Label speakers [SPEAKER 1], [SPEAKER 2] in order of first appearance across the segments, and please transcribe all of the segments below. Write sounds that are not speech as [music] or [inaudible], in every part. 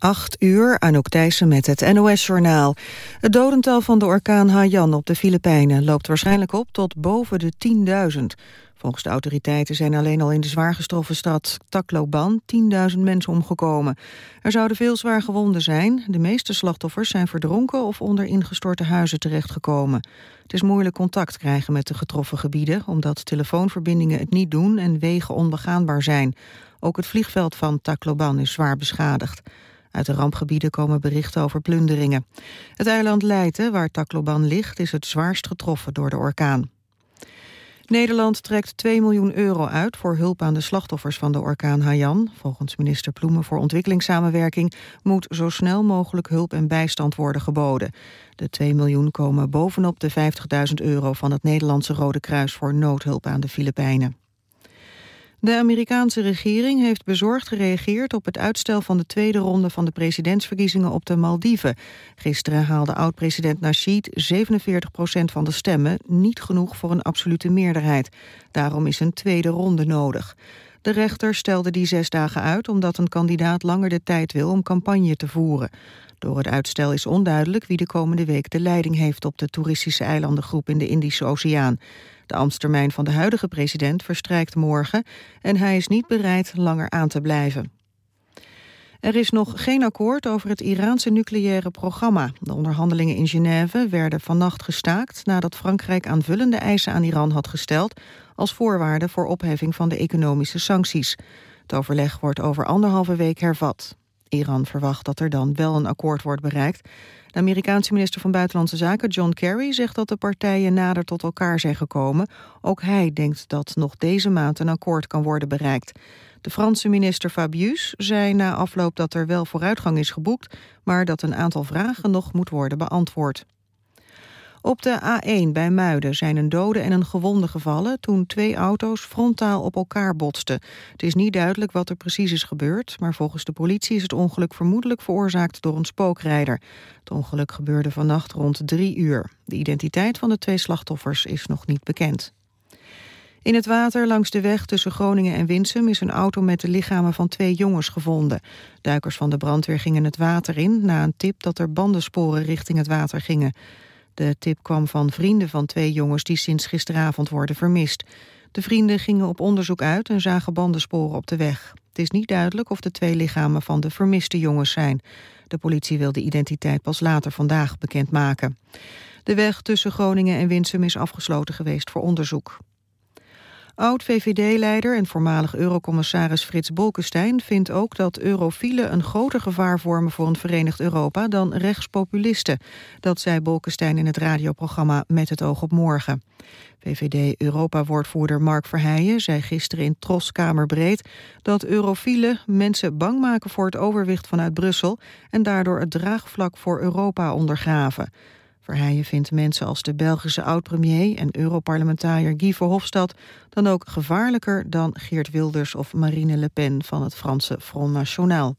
[SPEAKER 1] 8 uur, Anouk Thijssen met het NOS-journaal. Het dodental van de orkaan Haiyan op de Filipijnen loopt waarschijnlijk op tot boven de 10.000. Volgens de autoriteiten zijn alleen al in de zwaar getroffen stad Tacloban 10.000 mensen omgekomen. Er zouden veel zwaar gewonden zijn. De meeste slachtoffers zijn verdronken of onder ingestorte huizen terechtgekomen. Het is moeilijk contact krijgen met de getroffen gebieden... omdat telefoonverbindingen het niet doen en wegen onbegaanbaar zijn. Ook het vliegveld van Tacloban is zwaar beschadigd. Uit de rampgebieden komen berichten over plunderingen. Het eiland Leyte, waar Tacloban ligt, is het zwaarst getroffen door de orkaan. Nederland trekt 2 miljoen euro uit voor hulp aan de slachtoffers van de orkaan Haiyan. Volgens minister Ploemen voor ontwikkelingssamenwerking moet zo snel mogelijk hulp en bijstand worden geboden. De 2 miljoen komen bovenop de 50.000 euro van het Nederlandse Rode Kruis voor noodhulp aan de Filipijnen. De Amerikaanse regering heeft bezorgd gereageerd op het uitstel van de tweede ronde van de presidentsverkiezingen op de Maldiven. Gisteren haalde oud-president Nasheed 47 procent van de stemmen, niet genoeg voor een absolute meerderheid. Daarom is een tweede ronde nodig. De rechter stelde die zes dagen uit omdat een kandidaat langer de tijd wil om campagne te voeren. Door het uitstel is onduidelijk wie de komende week de leiding heeft op de toeristische eilandengroep in de Indische Oceaan. De ambtstermijn van de huidige president verstrijkt morgen en hij is niet bereid langer aan te blijven. Er is nog geen akkoord over het Iraanse nucleaire programma. De onderhandelingen in Genève werden vannacht gestaakt... nadat Frankrijk aanvullende eisen aan Iran had gesteld... als voorwaarde voor opheffing van de economische sancties. Het overleg wordt over anderhalve week hervat. Iran verwacht dat er dan wel een akkoord wordt bereikt. De Amerikaanse minister van Buitenlandse Zaken John Kerry zegt dat de partijen nader tot elkaar zijn gekomen. Ook hij denkt dat nog deze maand een akkoord kan worden bereikt. De Franse minister Fabius zei na afloop dat er wel vooruitgang is geboekt, maar dat een aantal vragen nog moet worden beantwoord. Op de A1 bij Muiden zijn een dode en een gewonde gevallen... toen twee auto's frontaal op elkaar botsten. Het is niet duidelijk wat er precies is gebeurd... maar volgens de politie is het ongeluk vermoedelijk veroorzaakt door een spookrijder. Het ongeluk gebeurde vannacht rond drie uur. De identiteit van de twee slachtoffers is nog niet bekend. In het water langs de weg tussen Groningen en Winsum is een auto met de lichamen van twee jongens gevonden. Duikers van de brandweer gingen het water in na een tip dat er bandensporen richting het water gingen. De tip kwam van vrienden van twee jongens die sinds gisteravond worden vermist. De vrienden gingen op onderzoek uit en zagen bandensporen op de weg. Het is niet duidelijk of de twee lichamen van de vermiste jongens zijn. De politie wil de identiteit pas later vandaag bekendmaken. De weg tussen Groningen en Winsum is afgesloten geweest voor onderzoek. Oud-VVD-leider en voormalig eurocommissaris Frits Bolkestein vindt ook dat eurofielen een groter gevaar vormen voor een verenigd Europa dan rechtspopulisten. Dat zei Bolkestein in het radioprogramma Met het oog op morgen. VVD-Europa-woordvoerder Mark Verheijen zei gisteren in Tros Kamerbreed dat eurofielen mensen bang maken voor het overwicht vanuit Brussel en daardoor het draagvlak voor Europa ondergraven. Verheijen vindt mensen als de Belgische oud-premier en Europarlementariër Guy Verhofstadt dan ook gevaarlijker dan Geert Wilders of Marine Le Pen van het Franse Front National.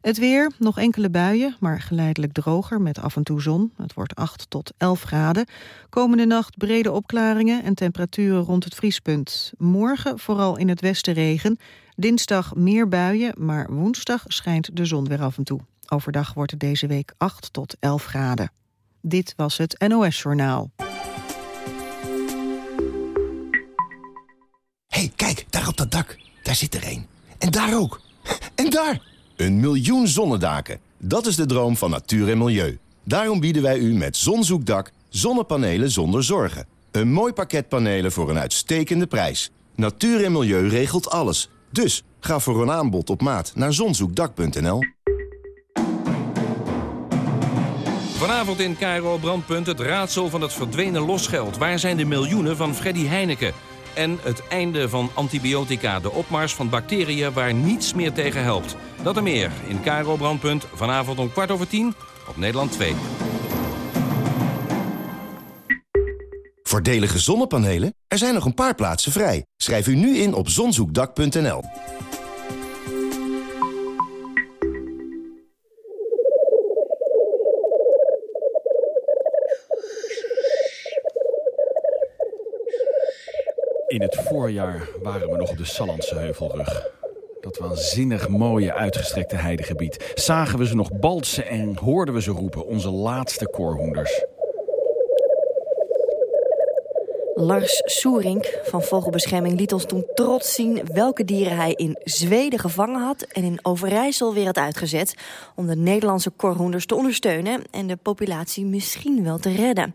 [SPEAKER 1] Het weer, nog enkele buien, maar geleidelijk droger met af en toe zon. Het wordt 8 tot 11 graden. Komende nacht brede opklaringen en temperaturen rond het vriespunt. Morgen vooral in het westen regen. Dinsdag meer buien, maar woensdag schijnt de zon weer af en toe. Overdag wordt het deze week 8 tot 11 graden. Dit was het NOS-journaal.
[SPEAKER 2] hey, kijk, daar op dat dak. Daar zit er een. En daar ook. En daar! Een miljoen zonnedaken. Dat is de droom van natuur en milieu. Daarom bieden wij u met Zonzoekdak zonnepanelen zonder zorgen. Een mooi pakket panelen voor een uitstekende prijs. Natuur en milieu regelt alles. Dus ga voor een aanbod op maat naar zonzoekdak.nl.
[SPEAKER 3] Vanavond in Cairo Brandpunt het raadsel van het verdwenen losgeld. Waar zijn de miljoenen van Freddy Heineken? En het einde van antibiotica, de opmars van bacteriën waar niets meer tegen helpt. Dat en meer in Cairo Brandpunt vanavond om kwart over tien op Nederland 2.
[SPEAKER 2] Voordelige zonnepanelen? Er zijn nog een paar plaatsen vrij. Schrijf u nu in op zonzoekdak.nl.
[SPEAKER 4] In het voorjaar waren we nog op de Sallandse Heuvelrug. Dat waanzinnig mooie uitgestrekte heidegebied... zagen we ze nog balsen en hoorden we ze roepen, onze laatste koorhoenders.
[SPEAKER 5] Lars Soerink van Vogelbescherming liet ons toen trots zien... welke dieren hij in Zweden gevangen had en in Overijssel weer had uitgezet... om de Nederlandse korhoenders te ondersteunen... en de populatie misschien wel te redden.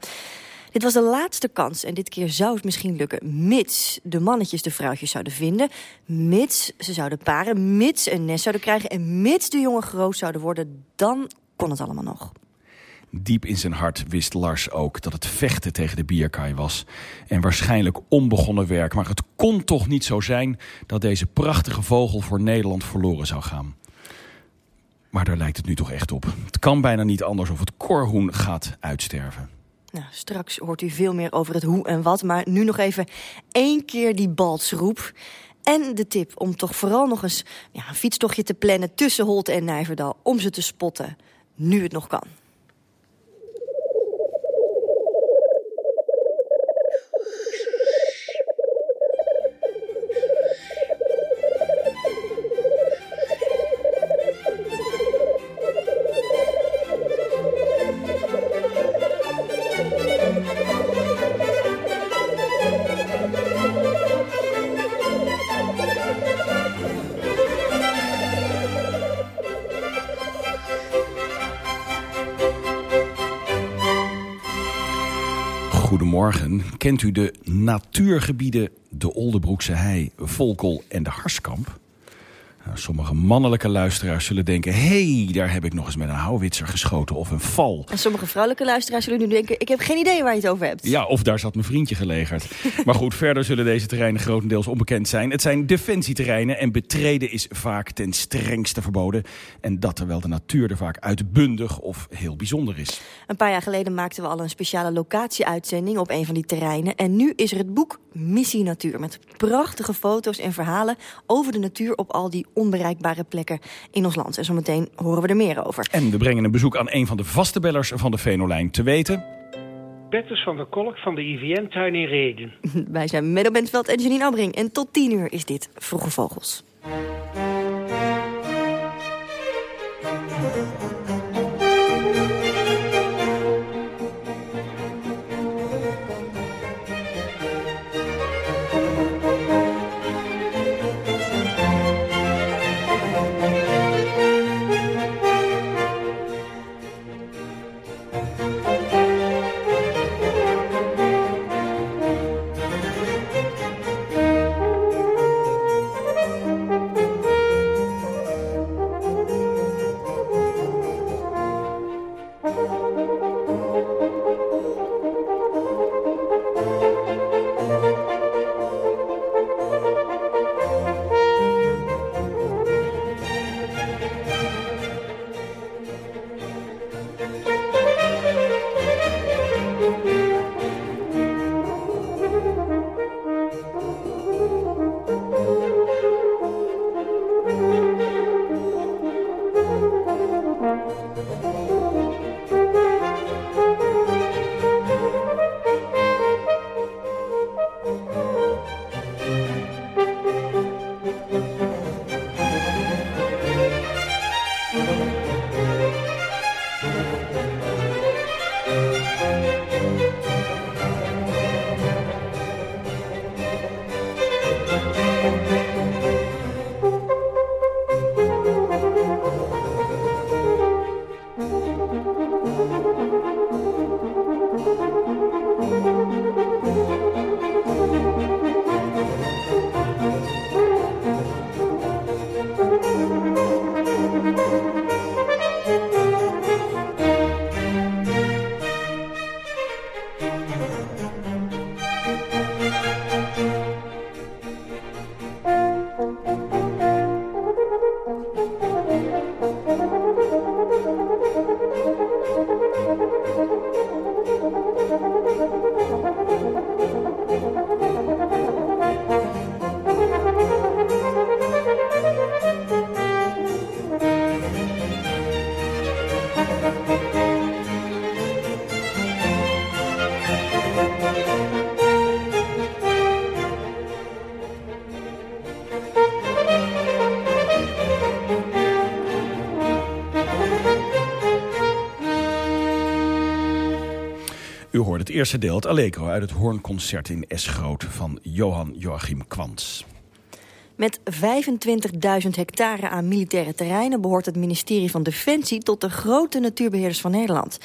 [SPEAKER 5] Dit was de laatste kans en dit keer zou het misschien lukken... mits de mannetjes de vrouwtjes zouden vinden... mits ze zouden paren, mits een nest zouden krijgen... en mits de jongen groot zouden worden, dan kon het allemaal nog.
[SPEAKER 4] Diep in zijn hart wist Lars ook dat het vechten tegen de bierkaai was. En waarschijnlijk onbegonnen werk. Maar het kon toch niet zo zijn dat deze prachtige vogel voor Nederland verloren zou gaan. Maar daar lijkt het nu toch echt op. Het kan bijna niet anders of het korhoen gaat uitsterven.
[SPEAKER 5] Nou, straks hoort u veel meer over het hoe en wat. Maar nu nog even één keer die baltsroep. En de tip om toch vooral nog eens ja, een fietstochtje te plannen tussen Holte en Nijverdal... om ze te spotten, nu het nog kan.
[SPEAKER 4] Kent u de natuurgebieden de Oldebroekse Hei, Volkel en de Harskamp? Nou, sommige mannelijke luisteraars zullen denken... hé, hey, daar heb ik nog eens met een houwitser geschoten of een val.
[SPEAKER 5] En sommige vrouwelijke luisteraars zullen nu denken... ik heb geen idee waar je het over hebt.
[SPEAKER 4] Ja, of daar zat mijn vriendje gelegerd. [laughs] maar goed, verder zullen deze terreinen grotendeels onbekend zijn. Het zijn defensieterreinen en betreden is vaak ten strengste verboden. En dat terwijl de natuur er vaak uitbundig of heel bijzonder is.
[SPEAKER 5] Een paar jaar geleden maakten we al een speciale locatieuitzending op een van die terreinen. En nu is er het boek Missie Natuur... met prachtige foto's en verhalen over de natuur op al die onbereikbare plekken in ons land. En zometeen horen we er meer over.
[SPEAKER 4] En we brengen een bezoek aan een van de vaste bellers van de Venolijn te weten...
[SPEAKER 6] Bertus van der Kolk van de IVN-tuin in Reden. [laughs]
[SPEAKER 5] Wij zijn Meadow Bentveld en Janine Abbring. En tot tien uur is dit Vroege Vogels.
[SPEAKER 4] Eerste deel, het uit het Hoornconcert in S-Groot van Johan Joachim Kwants.
[SPEAKER 5] Met 25.000 hectare aan militaire terreinen... behoort het ministerie van Defensie tot de grote natuurbeheerders van Nederland.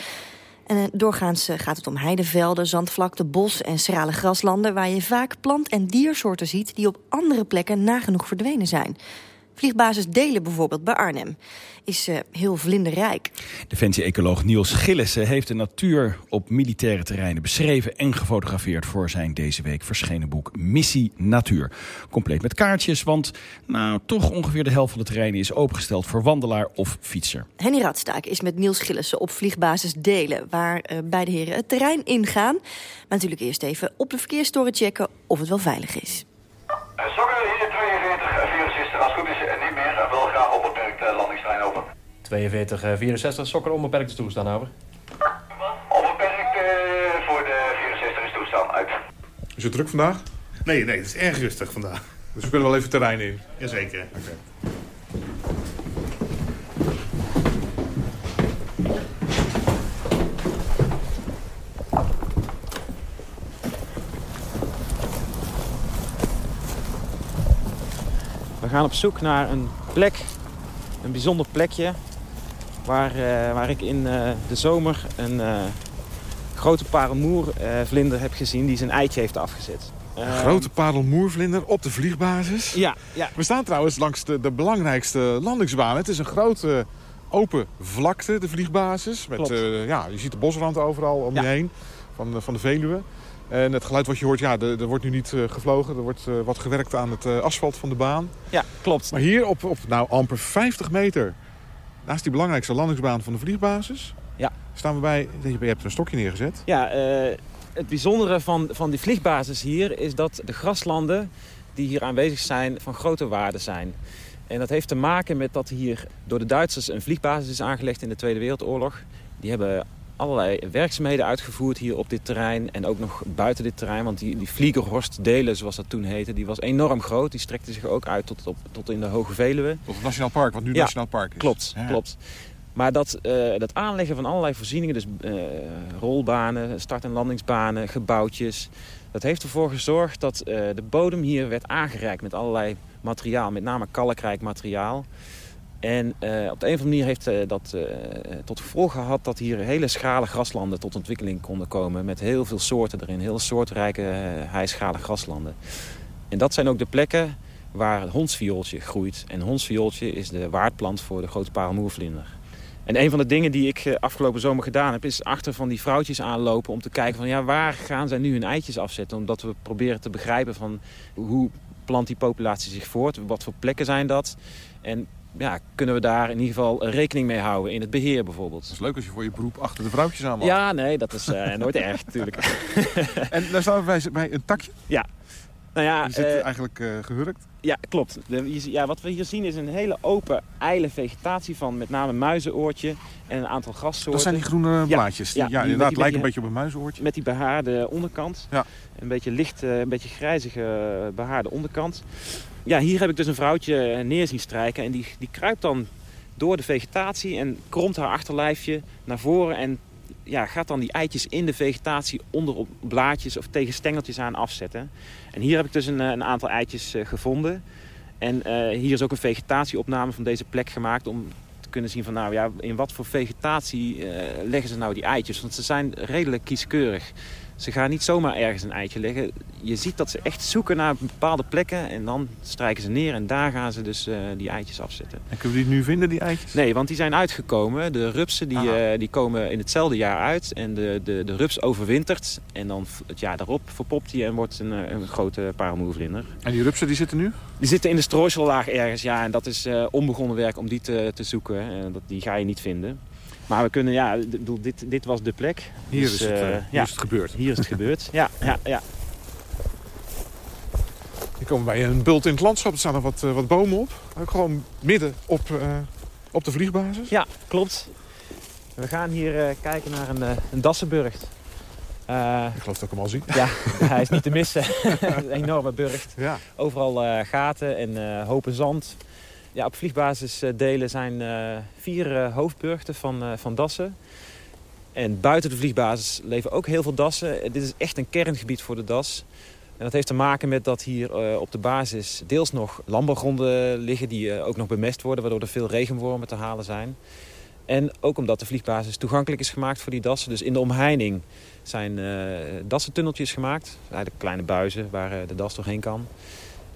[SPEAKER 5] En eh, doorgaans eh, gaat het om heidevelden, zandvlakte, bos en schrale graslanden... waar je vaak plant- en diersoorten ziet die op andere plekken nagenoeg verdwenen zijn. Vliegbasis Delen bijvoorbeeld bij Arnhem is uh, heel vlinderrijk.
[SPEAKER 4] Defensie-ecoloog Niels Gillissen heeft de natuur op militaire terreinen beschreven en gefotografeerd voor zijn deze week verschenen boek Missie Natuur. Compleet met kaartjes, want nou, toch ongeveer de helft van de terreinen is opengesteld voor wandelaar of fietser.
[SPEAKER 5] Henny Radstaak is met Niels Gillissen op vliegbasis Delen, waar uh, beide heren het terrein ingaan. Maar natuurlijk eerst even op de verkeerstoren checken of het wel veilig is.
[SPEAKER 7] Sokker hier 42, 64, als het goed is niet meer. En wil graag onbeperkt uh, landingsterrein over.
[SPEAKER 8] 42, 64, Sokker onbeperkte toestaan over.
[SPEAKER 7] Onbeperkt uh, voor de 64 is toestaan, uit.
[SPEAKER 9] Is het druk vandaag?
[SPEAKER 10] Nee, nee, het is erg rustig vandaag.
[SPEAKER 9] Dus we kunnen wel even terrein in?
[SPEAKER 10] Jazeker.
[SPEAKER 9] Okay.
[SPEAKER 8] We gaan op zoek naar een plek, een bijzonder plekje... waar, uh, waar ik in uh, de zomer een uh, grote parelmoervlinder heb gezien... die zijn eitje heeft afgezet.
[SPEAKER 9] Een grote parelmoervlinder op de vliegbasis?
[SPEAKER 8] Ja, ja.
[SPEAKER 9] We staan trouwens langs de, de belangrijkste landingsbaan. Het is een grote open vlakte, de vliegbasis. Met, ja, je ziet de bosrand overal om ja. je heen van, van de Veluwe. En het geluid wat je hoort, ja, er, er wordt nu niet uh, gevlogen. Er wordt uh, wat gewerkt aan het asfalt van de baan.
[SPEAKER 8] Ja, klopt.
[SPEAKER 9] Maar hier op, op nou, amper 50 meter, naast die belangrijkste landingsbaan van de vliegbasis...
[SPEAKER 8] Ja.
[SPEAKER 9] staan we bij, je hebt een stokje neergezet.
[SPEAKER 8] Ja, het bijzondere van, van die vliegbasis hier is dat de graslanden die hier aanwezig zijn van grote waarde zijn. En dat heeft te maken met dat hier door de Duitsers een vliegbasis is aangelegd in de Tweede Wereldoorlog. Die hebben allerlei werkzaamheden uitgevoerd hier op dit terrein. En ook nog buiten dit terrein. Want die, die Vliegerhorst delen, zoals dat toen heette, die was enorm groot. Die strekte zich ook uit tot, op, tot in de Hoge Veluwe.
[SPEAKER 9] Tot het Nationaal Park, wat nu
[SPEAKER 8] ja,
[SPEAKER 9] Nationaal Park is.
[SPEAKER 8] Klopt, ja. klopt. Maar dat, uh, dat aanleggen van allerlei voorzieningen, dus uh, rolbanen, start- en landingsbanen, gebouwtjes... dat heeft ervoor gezorgd dat uh, de bodem hier werd aangereikt met allerlei materiaal. Met name kalkrijk materiaal. En uh, op de een of andere manier heeft uh, dat uh, tot gevolg gehad dat hier hele schrale graslanden tot ontwikkeling konden komen. Met heel veel soorten erin, heel soortrijke hijschale graslanden. En dat zijn ook de plekken waar het hondsviooltje groeit. En hondsviooltje is de waardplant voor de grote parelmoervlinder. En een van de dingen die ik afgelopen zomer gedaan heb... is achter van die vrouwtjes aanlopen om te kijken van... ja, waar gaan zij nu hun eitjes afzetten? Omdat we proberen te begrijpen van hoe plant die populatie zich voort? Wat voor plekken zijn dat? En ja, kunnen we daar in ieder geval rekening mee houden in het beheer bijvoorbeeld.
[SPEAKER 9] Het is leuk als je voor je beroep achter de vrouwtjes aan mag.
[SPEAKER 8] Ja, nee, dat is uh, [laughs] nooit erg natuurlijk. [laughs]
[SPEAKER 9] en daar staan we bij, een takje?
[SPEAKER 8] Ja. Nou ja,
[SPEAKER 9] die zit uh, eigenlijk uh, gehurkt?
[SPEAKER 8] Ja, klopt. De, ja, wat we hier zien is een hele open, ijle vegetatie van met name muizenoortje en een aantal grassoorten.
[SPEAKER 9] Dat zijn die groene blaadjes. Die, ja, ja, die, inderdaad, die, lijken een beetje op een muizenoortje.
[SPEAKER 8] Met die behaarde onderkant.
[SPEAKER 9] Ja.
[SPEAKER 8] Een beetje licht, een beetje grijzige behaarde onderkant. Ja, hier heb ik dus een vrouwtje neer zien strijken. En die, die kruipt dan door de vegetatie en kromt haar achterlijfje naar voren. En ja, gaat dan die eitjes in de vegetatie onder op blaadjes of tegen stengeltjes aan afzetten. En hier heb ik dus een, een aantal eitjes uh, gevonden. En hier is ook een vegetatieopname van deze plek gemaakt om te kunnen zien van nou ja, in wat voor vegetatie leggen ze nou die eitjes. Want ze zijn redelijk kieskeurig. Ze gaan niet zomaar ergens een eitje leggen. Je ziet dat ze echt zoeken naar bepaalde plekken en dan strijken ze neer en daar gaan ze dus uh, die eitjes afzetten.
[SPEAKER 9] En kunnen we die nu vinden, die eitjes?
[SPEAKER 8] Nee, want die zijn uitgekomen. De rupsen die, uh, die komen in hetzelfde jaar uit en de, de, de rups overwintert. En dan het jaar daarop verpopt hij en wordt een, een grote parelmoervlinder.
[SPEAKER 9] En die rupsen die zitten nu?
[SPEAKER 8] Die zitten in de strooisellaag ergens, ja. En dat is uh, onbegonnen werk om die te, te zoeken. En dat, die ga je niet vinden. Maar we kunnen, ja, dit, dit was de plek.
[SPEAKER 9] Hier, dus, is, het, uh, hier
[SPEAKER 8] ja,
[SPEAKER 9] is het gebeurd.
[SPEAKER 8] Hier is het gebeurd, [laughs] ja, ja, ja.
[SPEAKER 9] Hier komen wij een bult in het landschap. Er staan er wat, uh, wat bomen op. Ook gewoon midden op, uh, op de vliegbasis.
[SPEAKER 8] Ja, klopt. We gaan hier kijken naar een, een Dassenburgt.
[SPEAKER 9] ik geloof dat ik hem al zie. [laughs]
[SPEAKER 8] Ja, [laughs] hij is niet te missen. een enorme burcht.
[SPEAKER 9] Ja.
[SPEAKER 8] Overal gaten en hopen zand. Ja, op vliegbasisdelen zijn uh, vier uh, hoofdburchten van, uh, van Dassen. En buiten de vliegbasis leven ook heel veel dassen. Dit is echt een kerngebied voor de das. En dat heeft te maken met dat hier op de basis deels nog landbouwgronden liggen... die ook nog bemest worden, waardoor er veel regenwormen te halen zijn. En ook omdat de vliegbasis toegankelijk is gemaakt voor die dassen. Dus in de omheining zijn dassentunneltjes gemaakt. Eigenlijk kleine buizen waar de das doorheen kan.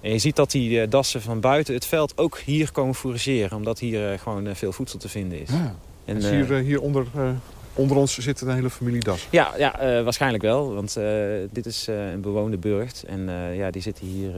[SPEAKER 8] En je ziet dat die uh, dassen van buiten het veld ook hier komen fourageren. Omdat hier gewoon veel voedsel te vinden is.
[SPEAKER 9] Ja. En, dus hier, hier onder, onder ons zit een hele familie das?
[SPEAKER 8] Ja, ja waarschijnlijk wel. Want dit is een bewoonde burcht. En ja, die zitten hier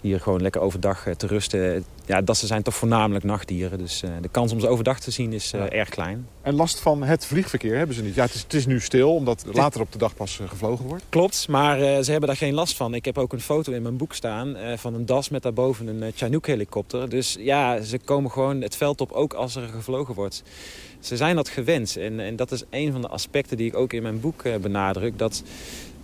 [SPEAKER 8] hier gewoon lekker overdag te rusten. Ja, dat ze zijn toch voornamelijk nachtdieren. Dus uh, de kans om ze overdag te zien is ja. erg klein.
[SPEAKER 9] En last van het vliegverkeer hebben ze niet? Ja, het is, het is nu stil, omdat later op de dag pas gevlogen wordt.
[SPEAKER 8] Klopt, maar ze hebben daar geen last van. Ik heb ook een foto in mijn boek staan van een das met daarboven een Chinook-helikopter. Dus ja, ze komen gewoon het veld op, ook als er gevlogen wordt. Ze zijn dat gewend. En, en dat is een van de aspecten die ik ook in mijn boek benadruk. Dat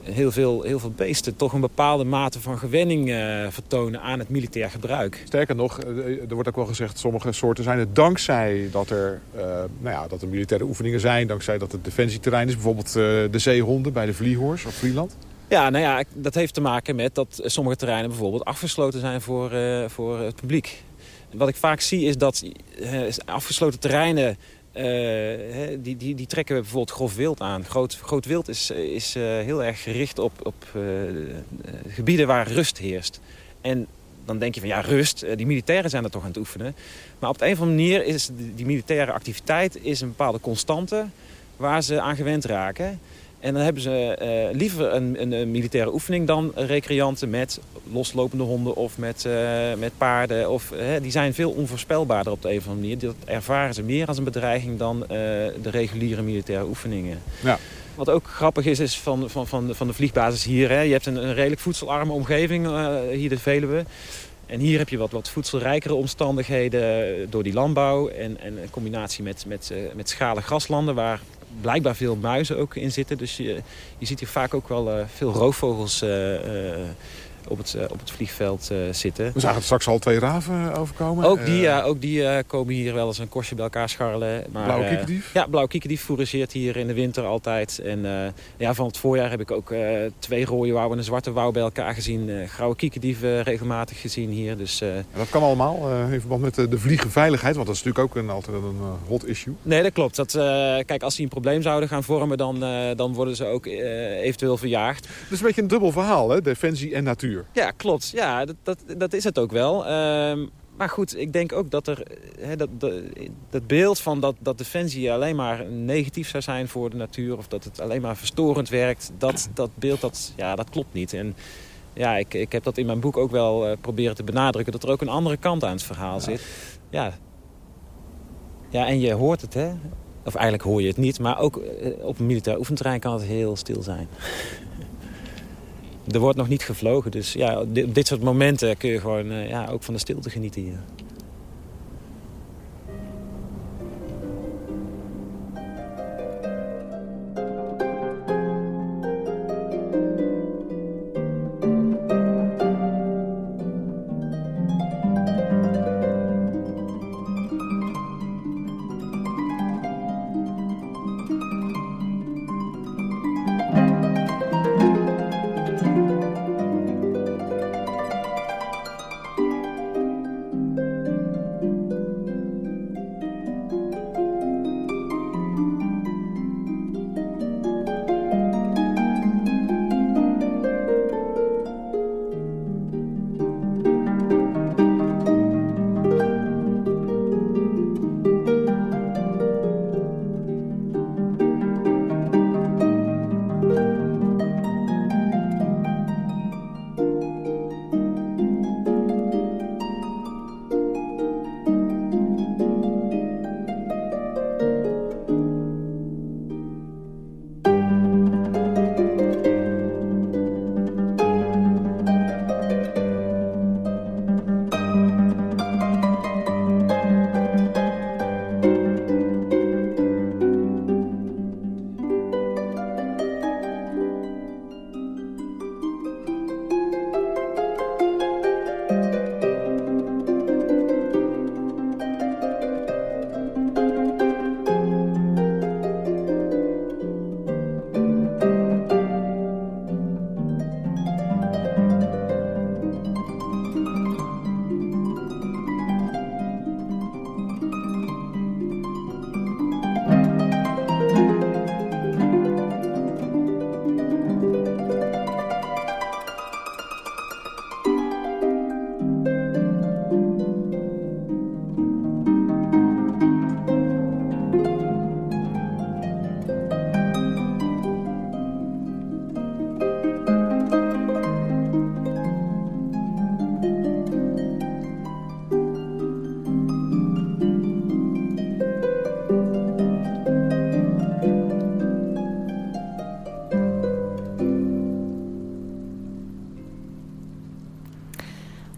[SPEAKER 8] heel veel, heel veel beesten toch een bepaalde mate van gewenning uh, vertonen aan het militair gebruik.
[SPEAKER 9] Sterker nog, eh, er wordt ook wel gezegd, sommige soorten zijn het dankzij dat er, uh, nou ja, dat er militaire oefeningen zijn, dankzij dat het defensieterrein is, bijvoorbeeld uh, de zeehonden bij de Vliehors of Vlieland.
[SPEAKER 8] Ja, nou ja, dat heeft te maken met dat sommige terreinen bijvoorbeeld afgesloten zijn voor, voor het publiek. Wat ik vaak zie is dat afgesloten terreinen uh, die, die, die trekken bijvoorbeeld grof wild aan. Groot, groot wild is, is uh, heel erg gericht op, op uh, gebieden waar rust heerst. En dan denk je van ja, rust, die militairen zijn er toch aan het oefenen. Maar op de een of andere manier is die, die militaire activiteit is een bepaalde constante waar ze aan gewend raken. En dan hebben ze uh, liever een, een, een, militaire oefening dan recreanten met loslopende honden of met, uh, met paarden. Of, die zijn veel onvoorspelbaarder op de een of andere manier. Dat ervaren ze meer als een bedreiging dan de reguliere militaire oefeningen. Ja. Wat ook grappig is, is van, van, van, de, van de vliegbasis hier. Hè. Je hebt een, een redelijk voedselarme omgeving, hier de Veluwe. En hier heb je wat, wat voedselrijkere omstandigheden door die landbouw. En, en een combinatie met, met, met schale graslanden waar blijkbaar veel muizen ook in zitten. Dus je, je ziet hier vaak ook wel uh, veel roofvogels uh, op het, op het vliegveld zitten.
[SPEAKER 9] We zagen straks al twee raven overkomen.
[SPEAKER 8] Ook die, ja, ook die komen hier wel eens een korstje bij elkaar scharrelen.
[SPEAKER 9] Maar, blauwe kiekendief?
[SPEAKER 8] ja, blauwe kiekendief fourageert hier in de winter altijd. En ja, van het voorjaar heb ik ook twee rode wouwen en een zwarte wouw bij elkaar gezien. grauwe kiekendieven regelmatig gezien hier. Dus,
[SPEAKER 9] dat kan allemaal in verband met de vliegenveiligheid. Want dat is natuurlijk ook een, altijd een hot issue.
[SPEAKER 8] Nee, dat klopt. Dat, kijk, als die een probleem zouden gaan vormen, dan, dan worden ze ook eventueel verjaagd.
[SPEAKER 9] Het is een beetje een dubbel verhaal, hè? defensie en natuur.
[SPEAKER 8] Ja, klopt. Ja, dat, dat, dat is het ook wel. Um, maar goed, ik denk ook dat er he, dat, dat, dat, beeld van dat, dat defensie alleen maar negatief zou zijn voor de natuur... of dat het alleen maar verstorend werkt, dat, dat beeld dat, ja, dat klopt niet. En ja, ik, ik heb dat in mijn boek ook wel uh, proberen te benadrukken... dat er ook een andere kant aan het verhaal zit. Ja. ja, en je hoort het, hè. Of eigenlijk hoor je het niet, maar ook uh, op een militair oefenterrein kan het heel stil zijn. Er wordt nog niet gevlogen, dus ja, op dit soort momenten kun je gewoon uh, ja, ook van de stilte genieten hier.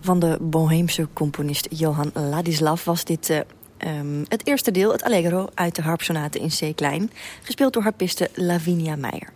[SPEAKER 5] Van de Boheemse componist Johan Ladislav was dit uh, um, het eerste deel, het Allegro, uit de harpsonate in C-klein. Gespeeld door harpiste Lavinia Meijer.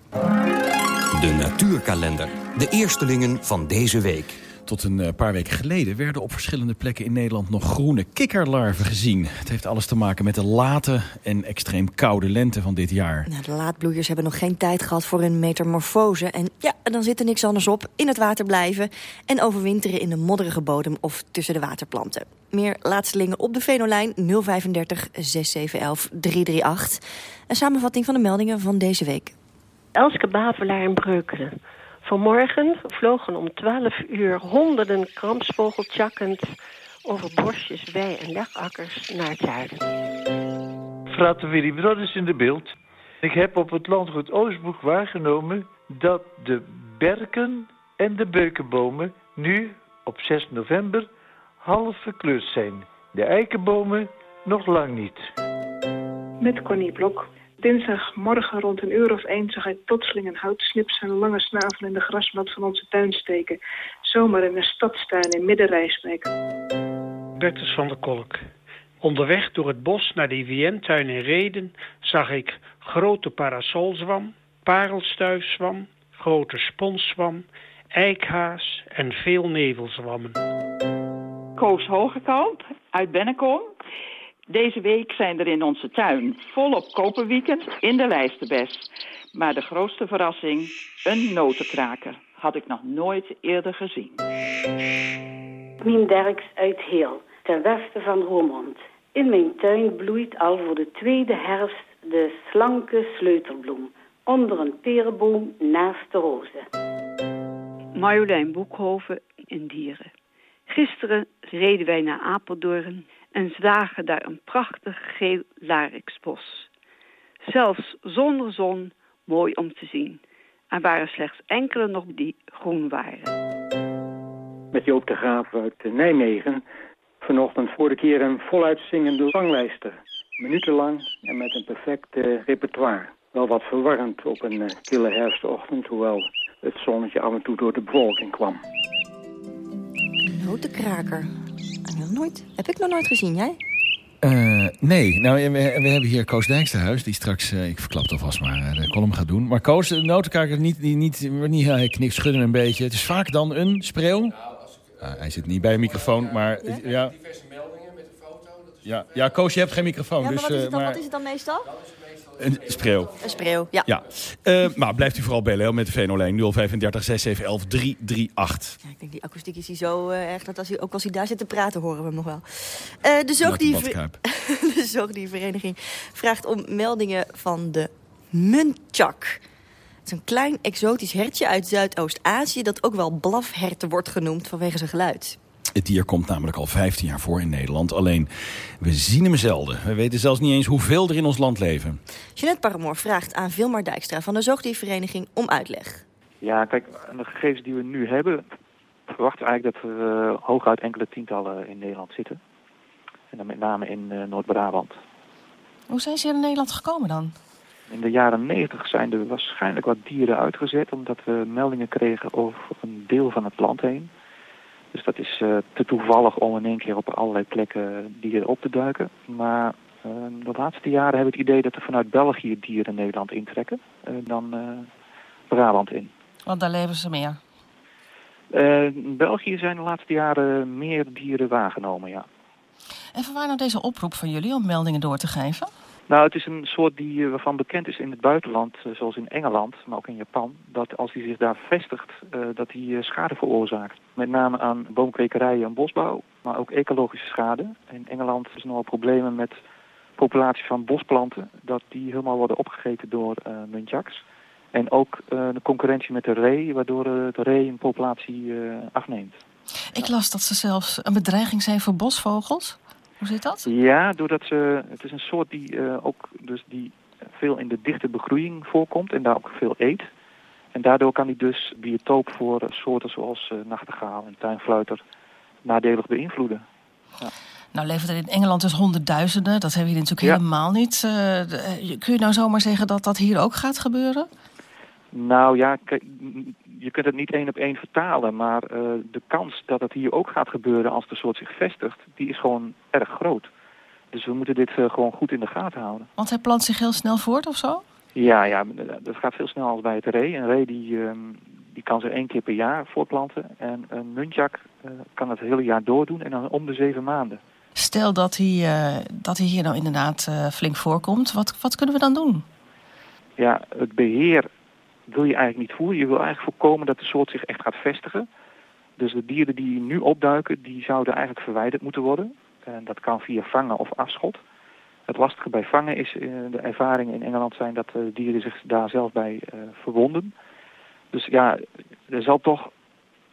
[SPEAKER 11] De natuurkalender. De eerstelingen van deze week.
[SPEAKER 4] Tot een eh, paar weken geleden werden op verschillende plekken in Nederland nog groene kikkerlarven gezien. Het heeft alles te maken met de late en extreem koude lente van dit jaar.
[SPEAKER 5] Nou, de laadbloeiers hebben nog geen tijd gehad voor een metamorfose. En ja, dan zit er niks anders op. In het water blijven en overwinteren in de modderige bodem of tussen de waterplanten. Meer laatstelingen op de Venolijn 035 6711 338. Een samenvatting van de meldingen van deze week.
[SPEAKER 12] Elske Bavelaar in Breukelen. Vanmorgen vlogen om 12 uur honderden kramsvogeltjakkend over bosjes, wei- en legakkers naar het zuiden.
[SPEAKER 13] Frater Willy Brothers in de beeld. Ik heb op het landgoed Oostbroek waargenomen dat de berken en de beukenbomen nu op 6 november half verkleurd zijn. De eikenbomen nog lang niet.
[SPEAKER 14] Met Connie Blok. Dinsdagmorgen rond een uur of één zag ik plotseling een houtsnip zijn lange snavel in de grasmat van onze tuin steken. Zomaar in een stadstuin in Middenrijswijk.
[SPEAKER 6] Bertus van der Kolk. Onderweg door het bos naar de IVN-tuin in Reden zag ik grote parasolzwam, parelstuifzwam, grote sponszwam, eikhaas en veel nevelzwammen.
[SPEAKER 15] Koos Hogekamp uit Bennekom. Deze week zijn er in onze tuin volop koperwieken in de lijsterbes. Maar de grootste verrassing, een notenkraker. Had ik nog nooit eerder gezien.
[SPEAKER 16] Mien Derks uit Heel, ten westen van Roermond. In mijn tuin bloeit al voor de tweede herfst de slanke sleutelbloem. Onder een perenboom naast de rozen.
[SPEAKER 17] Marjolein Boekhoven in Dieren. Gisteren reden wij naar Apeldoorn en zagen daar een prachtig geel lariksbos. Zelfs zonder zon mooi om te zien. Er waren slechts enkele nog die groen waren.
[SPEAKER 18] Met Joop de Graaf uit Nijmegen. Vanochtend voor de keer een voluit zingende zanglijster. Minutenlang en met een perfect uh, repertoire. Wel wat verwarrend op een uh, kille herfstochtend, hoewel het zonnetje af en toe door de bewolking kwam.
[SPEAKER 5] Notenkraker. Nog nooit. Heb ik nog nooit gezien, jij?
[SPEAKER 4] Uh, nee, nou, we, we, hebben hier Koos Dijksterhuis, die straks, uh, ik verklap het alvast maar, de column gaat doen. Maar Koos, de notenkraker, niet, niet, niet, niet, hij knikt schudden een beetje. Het is vaak dan een spreeuw. Nou, uh, hij zit niet bij een microfoon, maar ja. ja. Diverse meldingen met een foto. Dat is ja, ja, Koos, je hebt geen microfoon.
[SPEAKER 5] Ja, maar
[SPEAKER 4] dus,
[SPEAKER 5] wat, is het dan,
[SPEAKER 4] maar...
[SPEAKER 5] wat is het dan meestal?
[SPEAKER 4] Een spreeuw.
[SPEAKER 5] Een spreeuw, ja.
[SPEAKER 4] ja. Uh, maar blijft u vooral bellen met de Venolijn 035 6711 338.
[SPEAKER 5] Ja, ik denk die akoestiek is hier zo uh, erg dat als hij, ook als hij daar zit te praten horen we hem nog wel. Uh, de, zoogdier... de zoogdiervereniging [laughs] vraagt om meldingen van de muntjak. Het is een klein exotisch hertje uit Zuidoost-Azië... dat ook wel blafherten wordt genoemd vanwege zijn geluid.
[SPEAKER 4] Het dier komt namelijk al 15 jaar voor in Nederland. Alleen, we zien hem zelden. We weten zelfs niet eens hoeveel er in ons land leven.
[SPEAKER 5] Jeanette Paramoor vraagt aan Vilmar Dijkstra van de Zoogdiervereniging om uitleg.
[SPEAKER 19] Ja, kijk, aan de gegevens die we nu hebben... verwachten we eigenlijk dat er uh, hooguit enkele tientallen in Nederland zitten. En dan met name in uh, Noord-Brabant.
[SPEAKER 20] Hoe zijn ze hier in Nederland gekomen dan?
[SPEAKER 19] In de jaren 90 zijn er waarschijnlijk wat dieren uitgezet... omdat we meldingen kregen over een deel van het land heen... Dus dat is uh, te toevallig om in één keer op allerlei plekken dieren op te duiken. Maar uh, de laatste jaren hebben we het idee dat er vanuit België dieren Nederland intrekken uh, dan Brabant in.
[SPEAKER 20] Want daar leven ze meer?
[SPEAKER 19] in België zijn de laatste jaren meer dieren waargenomen, ja.
[SPEAKER 20] En van waar nou deze oproep van jullie om meldingen door te geven?
[SPEAKER 19] Nou, het is een soort die waarvan bekend is in het buitenland, zoals in Engeland, maar ook in Japan, dat als hij zich daar vestigt, uh, dat hij schade veroorzaakt. Met name aan boomkwekerijen en bosbouw, maar ook ecologische schade. In Engeland is nogal problemen met populatie van bosplanten, dat die helemaal worden opgegeten door uh, muntjaks. En ook de concurrentie met de ree, waardoor de ree een populatie afneemt.
[SPEAKER 20] Ik las dat ze zelfs een bedreiging zijn voor bosvogels. Hoe zit dat?
[SPEAKER 19] Ja, doordat ze, het is een soort die uh, ook dus die veel in de dichte begroeiing voorkomt en daar ook veel eet. En daardoor kan die dus biotoop voor soorten zoals uh, nachtegaal en tuinfluiter nadelig beïnvloeden.
[SPEAKER 20] Ja. Nou levert er in Engeland dus honderdduizenden, dat hebben we hier natuurlijk ja. helemaal niet. Uh, kun je nou zomaar zeggen dat dat hier ook gaat gebeuren?
[SPEAKER 19] Nou ja, kijk, je kunt het niet één op één vertalen, maar uh, de kans dat het hier ook gaat gebeuren als de soort zich vestigt, die is gewoon erg groot. Dus we moeten dit uh, gewoon goed in de gaten houden.
[SPEAKER 20] Want hij plant zich heel snel voort of zo?
[SPEAKER 19] Ja, ja, dat gaat veel sneller als bij het ree. Een ree die, uh, die kan zich één keer per jaar voortplanten. En een muntjak uh, kan het hele jaar doordoen en dan om de zeven maanden.
[SPEAKER 20] Stel dat hij, dat hij hier nou inderdaad flink voorkomt. Wat, wat kunnen we dan doen?
[SPEAKER 19] Ja, het beheer wil je eigenlijk niet voeren. Je wil eigenlijk voorkomen dat de soort zich echt gaat vestigen. Dus de dieren die nu opduiken, die zouden eigenlijk verwijderd moeten worden. En dat kan via vangen of afschot. Het lastige bij vangen is, uh, de ervaringen in Engeland zijn dat uh, dieren zich daar zelf bij uh, verwonden. Dus ja, er zal toch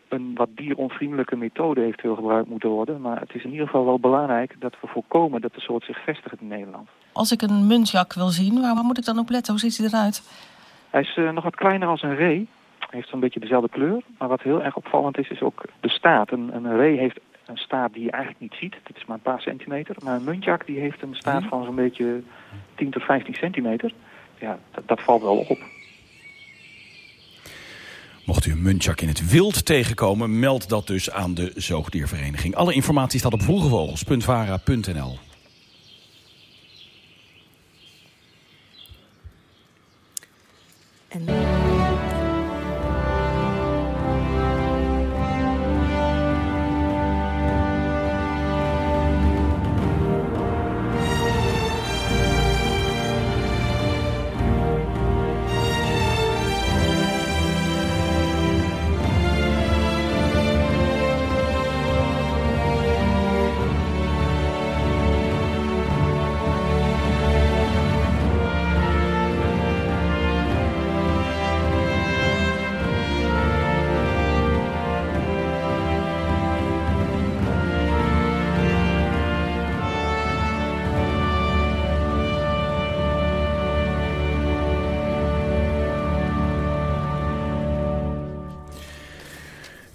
[SPEAKER 19] een wat dieronvriendelijke methode eventueel gebruikt moeten worden. Maar het is in ieder geval wel belangrijk dat we voorkomen dat de soort zich vestigt in Nederland.
[SPEAKER 20] Als ik een muntjak wil zien, waar moet ik dan op letten? Hoe ziet hij eruit?
[SPEAKER 19] Hij is nog wat kleiner als een ree. Hij heeft zo'n beetje dezelfde kleur. Maar wat heel erg opvallend is, is ook de staat. Een, een ree heeft een staat die je eigenlijk niet ziet. Dit is maar een paar centimeter. Maar een muntjak die heeft een staat van zo'n beetje 10 tot 15 centimeter. Ja, dat, dat valt wel op.
[SPEAKER 4] Mocht u een muntjak in het wild tegenkomen, meld dat dus aan de zoogdiervereniging. Alle informatie staat op vroegevogels.vara.nl.
[SPEAKER 5] En...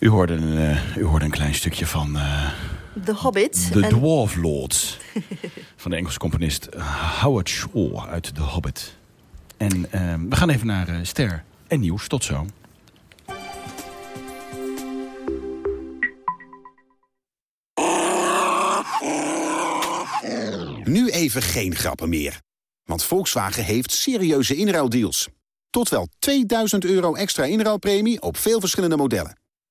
[SPEAKER 4] U hoorde een, uh, u hoorde een klein stukje van... Uh,
[SPEAKER 5] The Hobbit.
[SPEAKER 4] The en... Dwarf Lords. [laughs] van de Engelse componist Howard Shaw uit The Hobbit. En uh, we gaan even naar Ster en Nieuws. Tot zo.
[SPEAKER 21] Nu even geen grappen meer. Want Volkswagen heeft serieuze inruildeals. Tot wel 2000 euro extra inruilpremie op veel verschillende modellen.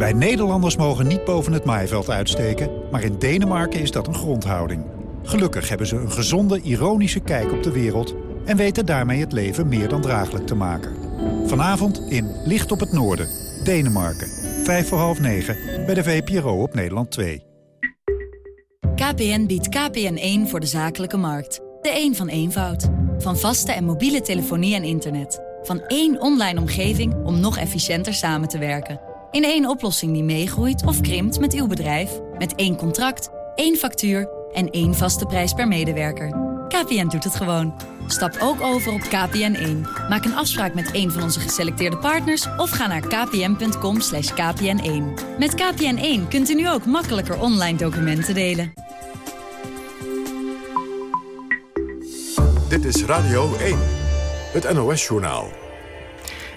[SPEAKER 22] Wij Nederlanders mogen niet boven het maaiveld uitsteken, maar in Denemarken is dat een grondhouding. Gelukkig hebben ze een gezonde, ironische kijk op de wereld... en weten daarmee het leven meer dan draaglijk te maken. Vanavond in Licht op het Noorden, Denemarken. Vijf voor half negen bij de VPRO op Nederland 2.
[SPEAKER 23] KPN biedt KPN1 voor de zakelijke markt. De een van eenvoud. Van vaste en mobiele telefonie en internet. Van één online omgeving om nog efficiënter samen te werken. In één oplossing die meegroeit of krimpt met uw bedrijf. Met één contract, één factuur en één vaste prijs per medewerker. KPN doet het gewoon. Stap ook over op KPN1. Maak een afspraak met een van onze geselecteerde partners... of ga naar kpn.com kpn1. Met KPN1 kunt u nu ook makkelijker online documenten delen.
[SPEAKER 24] Dit is Radio 1, het NOS-journaal.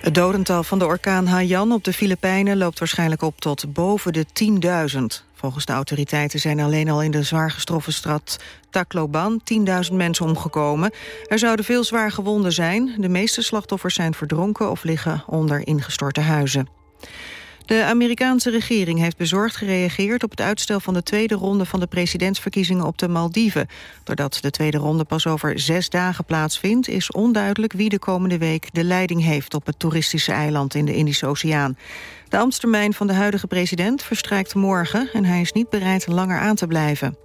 [SPEAKER 1] Het dodental van de orkaan Haiyan op de Filipijnen loopt waarschijnlijk op tot boven de 10.000. Volgens de autoriteiten zijn alleen al in de zwaar getroffen stad Tacloban 10.000 mensen omgekomen. Er zouden veel zwaar gewonden zijn. De meeste slachtoffers zijn verdronken of liggen onder ingestorte huizen. De Amerikaanse regering heeft bezorgd gereageerd op het uitstel van de tweede ronde van de presidentsverkiezingen op de Maldiven. Doordat de tweede ronde pas over zes dagen plaatsvindt, is onduidelijk wie de komende week de leiding heeft op het toeristische eiland in de Indische Oceaan. De ambtstermijn van de huidige president verstrijkt morgen en hij is niet bereid langer aan te blijven.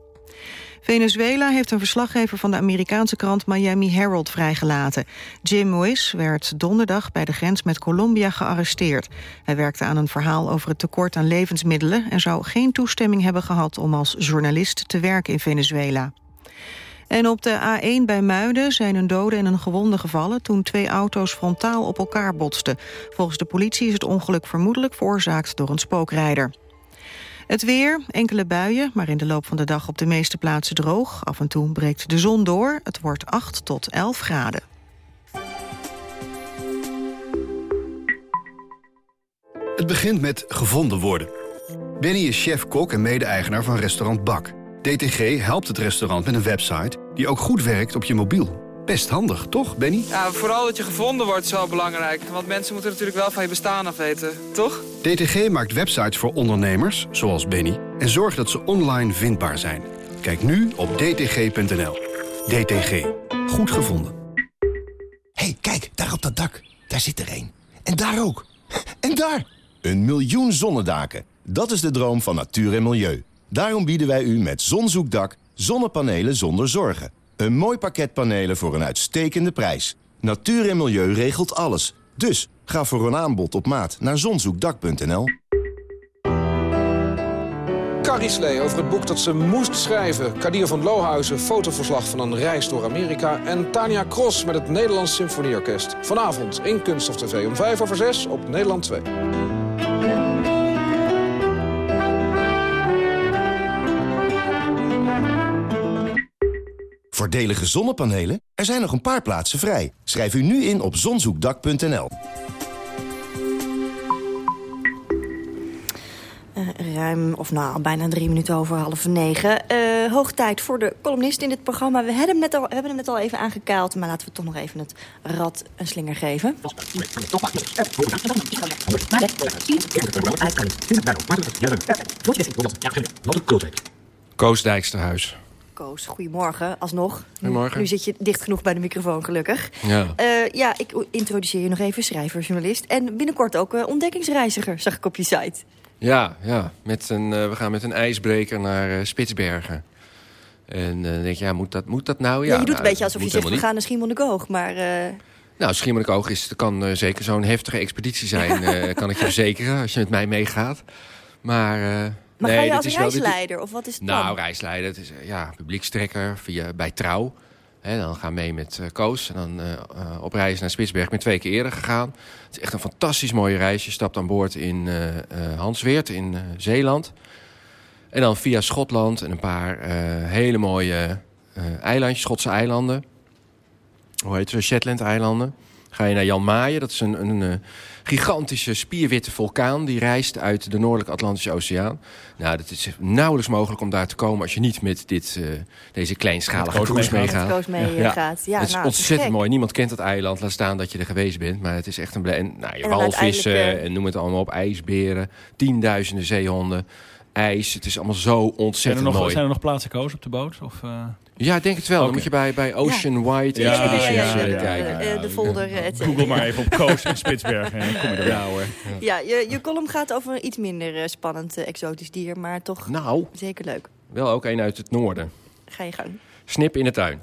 [SPEAKER 1] Venezuela heeft een verslaggever van de Amerikaanse krant Miami Herald vrijgelaten. Jim Wiss werd donderdag bij de grens met Colombia gearresteerd. Hij werkte aan een verhaal over het tekort aan levensmiddelen... en zou geen toestemming hebben gehad om als journalist te werken in Venezuela. En op de A1 bij Muiden zijn een dode en een gewonde gevallen... toen twee auto's frontaal op elkaar botsten. Volgens de politie is het ongeluk vermoedelijk veroorzaakt door een spookrijder. Het weer, enkele buien, maar in de loop van de dag op de meeste plaatsen droog. Af en toe breekt de zon door. Het wordt 8 tot 11 graden.
[SPEAKER 25] Het begint met gevonden worden. Benny is chef-kok en mede-eigenaar van restaurant Bak. DTG helpt het restaurant met een website die ook goed werkt op je mobiel. Best handig, toch, Benny?
[SPEAKER 26] Ja, vooral dat je gevonden wordt is wel belangrijk. Want mensen moeten natuurlijk wel van je bestaan af weten, toch?
[SPEAKER 25] DTG maakt websites voor ondernemers, zoals Benny... en zorgt dat ze online vindbaar zijn. Kijk nu op dtg.nl. DTG. Goed gevonden.
[SPEAKER 27] hey, kijk, daar op dat dak. Daar zit er één. En daar ook. En daar! Een miljoen zonnedaken. Dat is de droom van natuur en milieu. Daarom bieden wij u met Zonzoekdak zonnepanelen zonder zorgen. Een mooi pakket panelen voor een uitstekende prijs. Natuur en milieu regelt alles. Dus ga voor een aanbod op maat naar zonzoekdak.nl.
[SPEAKER 28] Carrie over het boek dat ze moest schrijven. Kadir van Lohuizen, fotoverslag van een reis door Amerika. En Tania Cross met het Nederlands Symfonieorkest. Vanavond in Kunststof TV om 5 over 6 op Nederland 2.
[SPEAKER 27] Voordelige zonnepanelen? Er zijn nog een paar plaatsen vrij. Schrijf u nu in op zonzoekdak.nl.
[SPEAKER 5] Uh, ruim, of nou, bijna drie minuten over half negen. Uh, hoog tijd voor de columnist in dit programma. We hebben hem, net al, hebben hem net al even aangekeild, maar laten we toch nog even het rad een slinger geven.
[SPEAKER 29] Koos Dijksterhuis.
[SPEAKER 5] Koos, goedemorgen, alsnog.
[SPEAKER 29] Goedemorgen.
[SPEAKER 5] Nu zit je dicht genoeg bij de microfoon, gelukkig.
[SPEAKER 29] Ja.
[SPEAKER 5] Uh, ja, ik introduceer je nog even, schrijver, journalist. En binnenkort ook uh, ontdekkingsreiziger, zag ik op je site.
[SPEAKER 29] Ja, ja. Met een, uh, we gaan met een ijsbreker naar Spitsbergen. En dan denk je, ja, moet dat, moet dat nou?
[SPEAKER 5] Ja,
[SPEAKER 29] ja
[SPEAKER 5] je doet
[SPEAKER 29] nou,
[SPEAKER 5] een beetje alsof je zegt, we gaan naar Schiermonnikoog, maar...
[SPEAKER 29] Nou, Schiermonnikoog is, kan zeker zo'n heftige expeditie zijn, [laughs] kan ik je verzekeren, als je met mij meegaat. Maar...
[SPEAKER 5] Maar
[SPEAKER 29] nee,
[SPEAKER 5] ga je als
[SPEAKER 29] is
[SPEAKER 5] reisleider?
[SPEAKER 29] Wel,
[SPEAKER 5] of wat is het
[SPEAKER 29] Nou, reisleider, het is ja, publiekstrekker via, bij Trouw. He, dan gaan we mee met uh, Koos. En dan uh, uh, op reis naar Spitsbergen. Ik ben twee keer eerder gegaan. Het is echt een fantastisch mooie reis. Je stapt aan boord in Hansweert in Zeeland. En dan via Schotland en een paar hele mooie eilandjes, Schotse eilanden. Hoe heet ze? Shetland-eilanden. Ga je naar Jan Maaien, dat is een, een, een, gigantische spierwitte vulkaan... die reist uit de Noordelijke Atlantische Oceaan. Nou, het is nauwelijks mogelijk om daar te komen... als je niet met dit, uh, deze kleinschalige cruise meegaat.
[SPEAKER 5] Mee ja. gaat. Ja,
[SPEAKER 29] het is
[SPEAKER 5] nou,
[SPEAKER 29] ontzettend mooi. Niemand kent dat eiland, laat staan dat je er geweest bent. Maar het is echt een... En, nou, je
[SPEAKER 5] En
[SPEAKER 29] walvissen
[SPEAKER 5] uiteindelijk, uh,
[SPEAKER 29] en noem het allemaal op. IJsberen, tienduizenden zeehonden, ijs. Het is allemaal zo ontzettend
[SPEAKER 4] Zijn er nog,
[SPEAKER 29] mooi.
[SPEAKER 4] zijn er nog plaatsen koos op de boot? Of, uh...
[SPEAKER 29] Ja, ik denk het wel. Dan moet je bij, bij Ocean White
[SPEAKER 4] Ja,
[SPEAKER 29] Expeditions
[SPEAKER 4] ja, ja,
[SPEAKER 29] eh,
[SPEAKER 4] ja,
[SPEAKER 29] kijken.
[SPEAKER 5] Eh, de folder, et cetera.
[SPEAKER 4] Google maar even op Koos en Spitsbergen en dan kom je er
[SPEAKER 29] Ja hoor.
[SPEAKER 5] Ja, je, je column gaat over een iets minder eh, spannend eh, exotisch dier, maar toch
[SPEAKER 29] Nou,
[SPEAKER 5] zeker leuk.
[SPEAKER 29] wel ook een uit het noorden.
[SPEAKER 5] Ga je gang.
[SPEAKER 29] Snip in de tuin.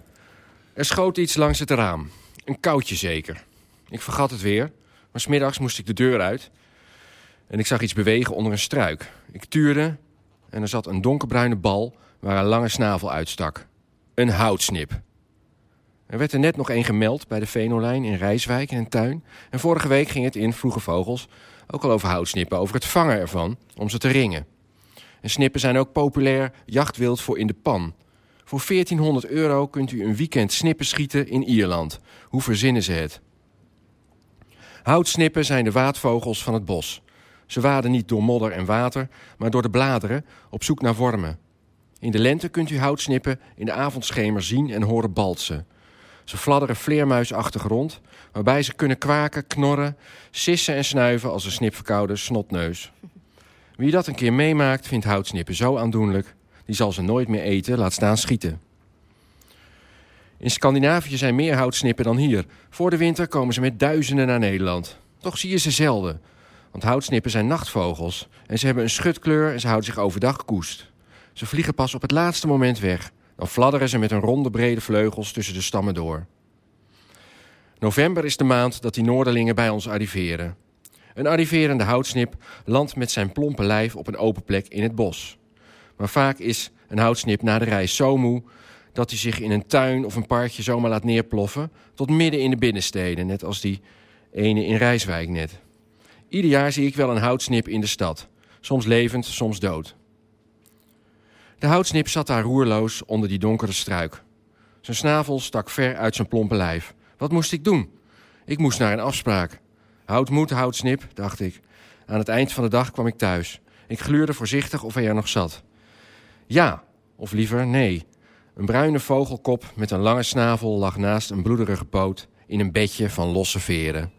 [SPEAKER 29] Er schoot iets langs het raam. Een koudje zeker. Ik vergat het weer, maar smiddags moest ik de deur uit. En ik zag iets bewegen onder een struik. Ik tuurde en er zat een donkerbruine bal waar een lange snavel uitstak. Een houtsnip. Er werd er net nog één gemeld bij de Venolijn in Rijswijk in een tuin. En vorige week ging het in Vroege Vogels ook al over houtsnippen, over het vangen ervan, om ze te ringen. En snippen zijn ook populair jachtwild voor in de pan. Voor 1400 euro kunt u een weekend snippen schieten in Ierland. Hoe verzinnen ze het? Houtsnippen zijn de waadvogels van het bos. Ze waden niet door modder en water, maar door de bladeren op zoek naar wormen. In de lente kunt u houtsnippen in de avondschemer zien en horen baltsen. Ze fladderen vleermuisachtig rond, waarbij ze kunnen kwaken, knorren, sissen en snuiven als een snipverkoude snotneus. Wie dat een keer meemaakt, vindt houtsnippen zo aandoenlijk. Die zal ze nooit meer eten, laat staan schieten. In Scandinavië zijn meer houtsnippen dan hier. Voor de winter komen ze met duizenden naar Nederland. Toch zie je ze zelden. Want houtsnippen zijn nachtvogels. En ze hebben een schutkleur en ze houden zich overdag koest. Ze vliegen pas op het laatste moment weg. Dan fladderen ze met hun ronde brede vleugels tussen de stammen door. November is de maand dat die Noorderlingen bij ons arriveren. Een arriverende houtsnip landt met zijn plompe lijf op een open plek in het bos. Maar vaak is een houtsnip na de reis zo moe dat hij zich in een tuin of een parkje zomaar laat neerploffen tot midden in de binnensteden, net als die ene in Rijswijk net. Ieder jaar zie ik wel een houtsnip in de stad, soms levend, soms dood. De houtsnip zat daar roerloos onder die donkere struik. Zijn snavel stak ver uit zijn plompe lijf. Wat moest ik doen? Ik moest naar een afspraak. Houd moed, houtsnip, dacht ik. Aan het eind van de dag kwam ik thuis. Ik gluurde voorzichtig of hij er nog zat. Ja, of liever nee. Een bruine vogelkop met een lange snavel lag naast een bloederige poot in een bedje van losse veren.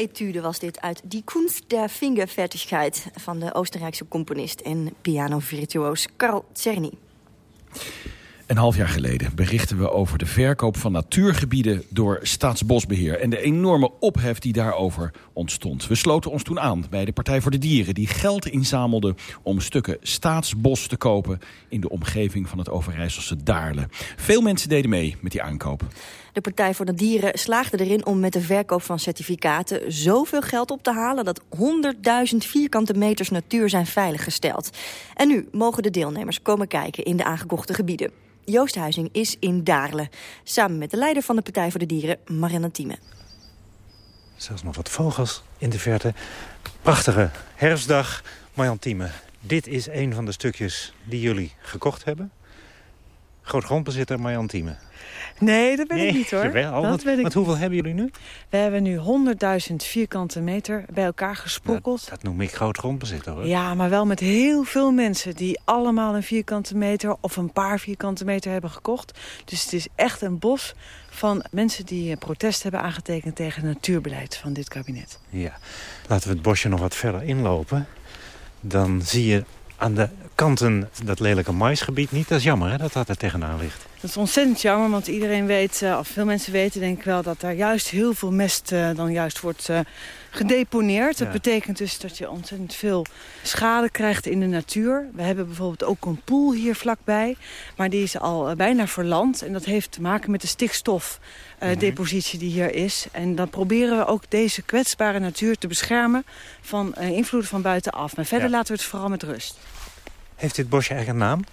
[SPEAKER 5] Etude was dit uit Die Kunst der Fingerfertigkeit... van de Oostenrijkse componist en pianovirtuoos Karl Czerny.
[SPEAKER 4] Een half jaar geleden berichten we over de verkoop van natuurgebieden door Staatsbosbeheer en de enorme ophef die daarover ontstond. We sloten ons toen aan bij de Partij voor de Dieren die geld inzamelde om stukken staatsbos te kopen in de omgeving van het Overijsselse Daarle. Veel mensen deden mee met die aankoop.
[SPEAKER 5] De Partij voor de Dieren slaagde erin om met de verkoop van certificaten zoveel geld op te halen dat 100.000 vierkante meters natuur zijn veiliggesteld. En nu mogen de deelnemers komen kijken in de aangekochte gebieden. Joost Huizing is in Daarle, samen met de leider van de Partij voor de Dieren, Marianne Thieme.
[SPEAKER 30] Zelfs nog wat vogels in de verte. Prachtige herfstdag, Marianne Thieme. Dit is een van de stukjes die jullie gekocht hebben. Groot grondbezitter Marjan Thieme.
[SPEAKER 31] Nee, dat ben ik niet hoor.
[SPEAKER 30] Jawel,
[SPEAKER 31] dat ben ik
[SPEAKER 30] wat, hoeveel hebben jullie nu?
[SPEAKER 31] We hebben nu 100.000 vierkante meter bij elkaar gesprokkeld.
[SPEAKER 30] Dat, dat noem ik groot grondbezitter hoor.
[SPEAKER 31] Ja, maar wel met heel veel mensen die allemaal een vierkante meter of een paar vierkante meter hebben gekocht. Dus het is echt een bos van mensen die protest hebben aangetekend tegen het natuurbeleid van dit kabinet.
[SPEAKER 30] Ja, laten we het bosje nog wat verder inlopen. Dan zie je aan de kanten dat lelijke maisgebied niet. Dat is jammer hè, dat dat er tegenaan ligt.
[SPEAKER 31] Dat is ontzettend jammer, want iedereen weet, of veel mensen weten denk ik wel... dat daar juist heel veel mest uh, dan juist wordt uh, gedeponeerd. Ja. Dat betekent dus dat je ontzettend veel schade krijgt in de natuur. We hebben bijvoorbeeld ook een poel hier vlakbij, maar die is al uh, bijna verland. En dat heeft te maken met de stikstofdepositie die hier is. En dan proberen we ook deze kwetsbare natuur te beschermen van invloeden van buitenaf. Maar verder ja. laten we het vooral met rust.
[SPEAKER 30] Heeft dit bosje eigenlijk een naam?